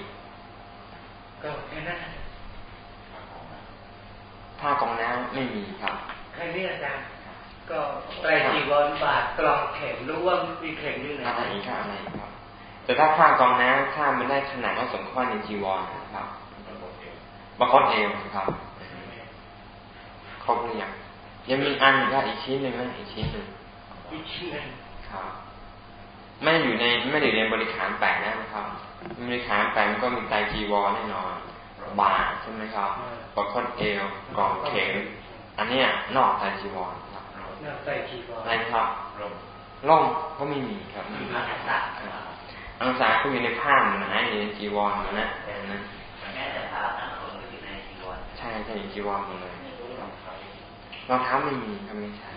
ก็แค่นั้นผ้ากองน้ำไม่มีครับแค่นี้อาจารย์ก็ไตรจีวรบาทกลองเข็มรู้ว่ามีเข็มอยู่ไหนอะไรอีกอะไรครับ แต่ถ้าผ้ากองน้ำถ้ามันได้ขนาดก็สมควรในจีวรนะครับบางคนเอวครับครบหรือยังยังมีอันอีกอีกชิ้นหนึ่งไหมอีกชิ้นหนึ่งอีกชิ้นหนึ่งครับ ไม่อยู่ในไม่ได้เรียนบริขารแปดนะครับ บริขารแปดมันก็มีไตจีวรแน่นอนบาใช่ไหมครับบางคนเอวกองเข็มอันเนี้ยนอกไตจีวรครับนอกไตจีวรอะไรครับร่มก็ไม่มีครับมีอังสาอังสาก็อยู่ในผ้าเหมือนนะอยู่ในจีวรนะนะใช่ใช่จีวรหมดเลยรองเท้าไม่มีครับไม่ใช่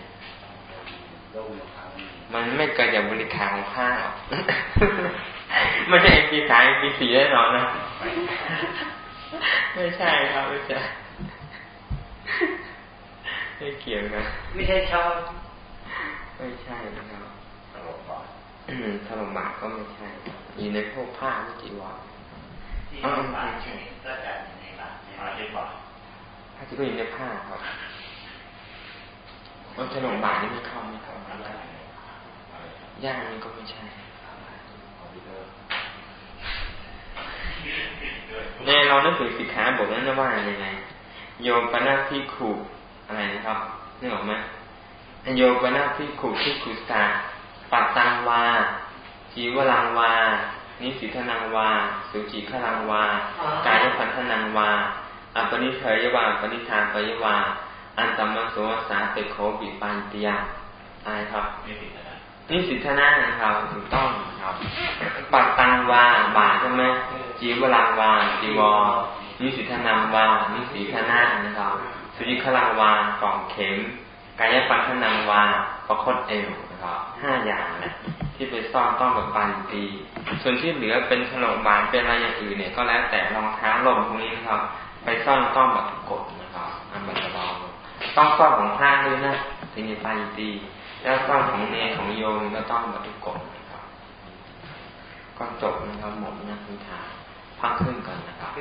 มันไม่เกิดจากบริการของผ้าหรอกไม่ใช่เอ็มพีสามเอ็มพีสี่แน่นอนนะ ไม่ใช่ครับไม่ใช่ไม่เกี่ยวกันไม่ใช่ชอบไม่ใช่นะครับถล่มบาถล่มบาก็ไม่ใช่ อยู่ในพวกผ้าที่จีวรที่บาทใช่ไหมก็จะในบาทอาทิตย์บ่าถ้าจะก็ยังได้ผ้าครับ ว่าถนนบาทนี่ไม่เข้าไม่เข้าย่างนี่ก็ไม่ใช่เนี่ยเรานึกถึงสิกขาบทนั้นนะว่ายังไงโยปนาพิขุอะไรนะครับนึกออกไหมโยปนาพิขุพิขุสาปัตตังวาจีวรังวา นิสิทนังวา สุจิขลังวา กายพันธนังวาอัปนิเทยวาปนิธานปยวา อันตัมมโสสาเตโคปิปันติยาอะไรครับไม่ผิดนะนี่สิทธนานะครับถูกต้องครับปัตตังวาบาทใช่ไหมจีวรังวาจีวรนิสิทธนังวานิสิทธนานะครับสุจิขลังวากล่องเข็มกายปันธนังวาประคตเอวนะครับห้าอย่างนะที่ไปซ่อนต้องแบบปานตีส่วนที่เหลือเป็นขนมบานเป็นอะไรอย่างอื่นเนี่ยก็แล้วแต่รองเท้าลมพวกนี้นะครับ ไปซ่อนต้องแบบถูกกฎนะครับอันบัตรบา ต้องฟ้องของพระด้วยนะถึงจะปานดีแล้วฟ้องของเนรของโยมก็ต้องมาทุกกฎนะครับก็จบนะครับหมดนะคุณทาพักขึ้นก่อนนะครับ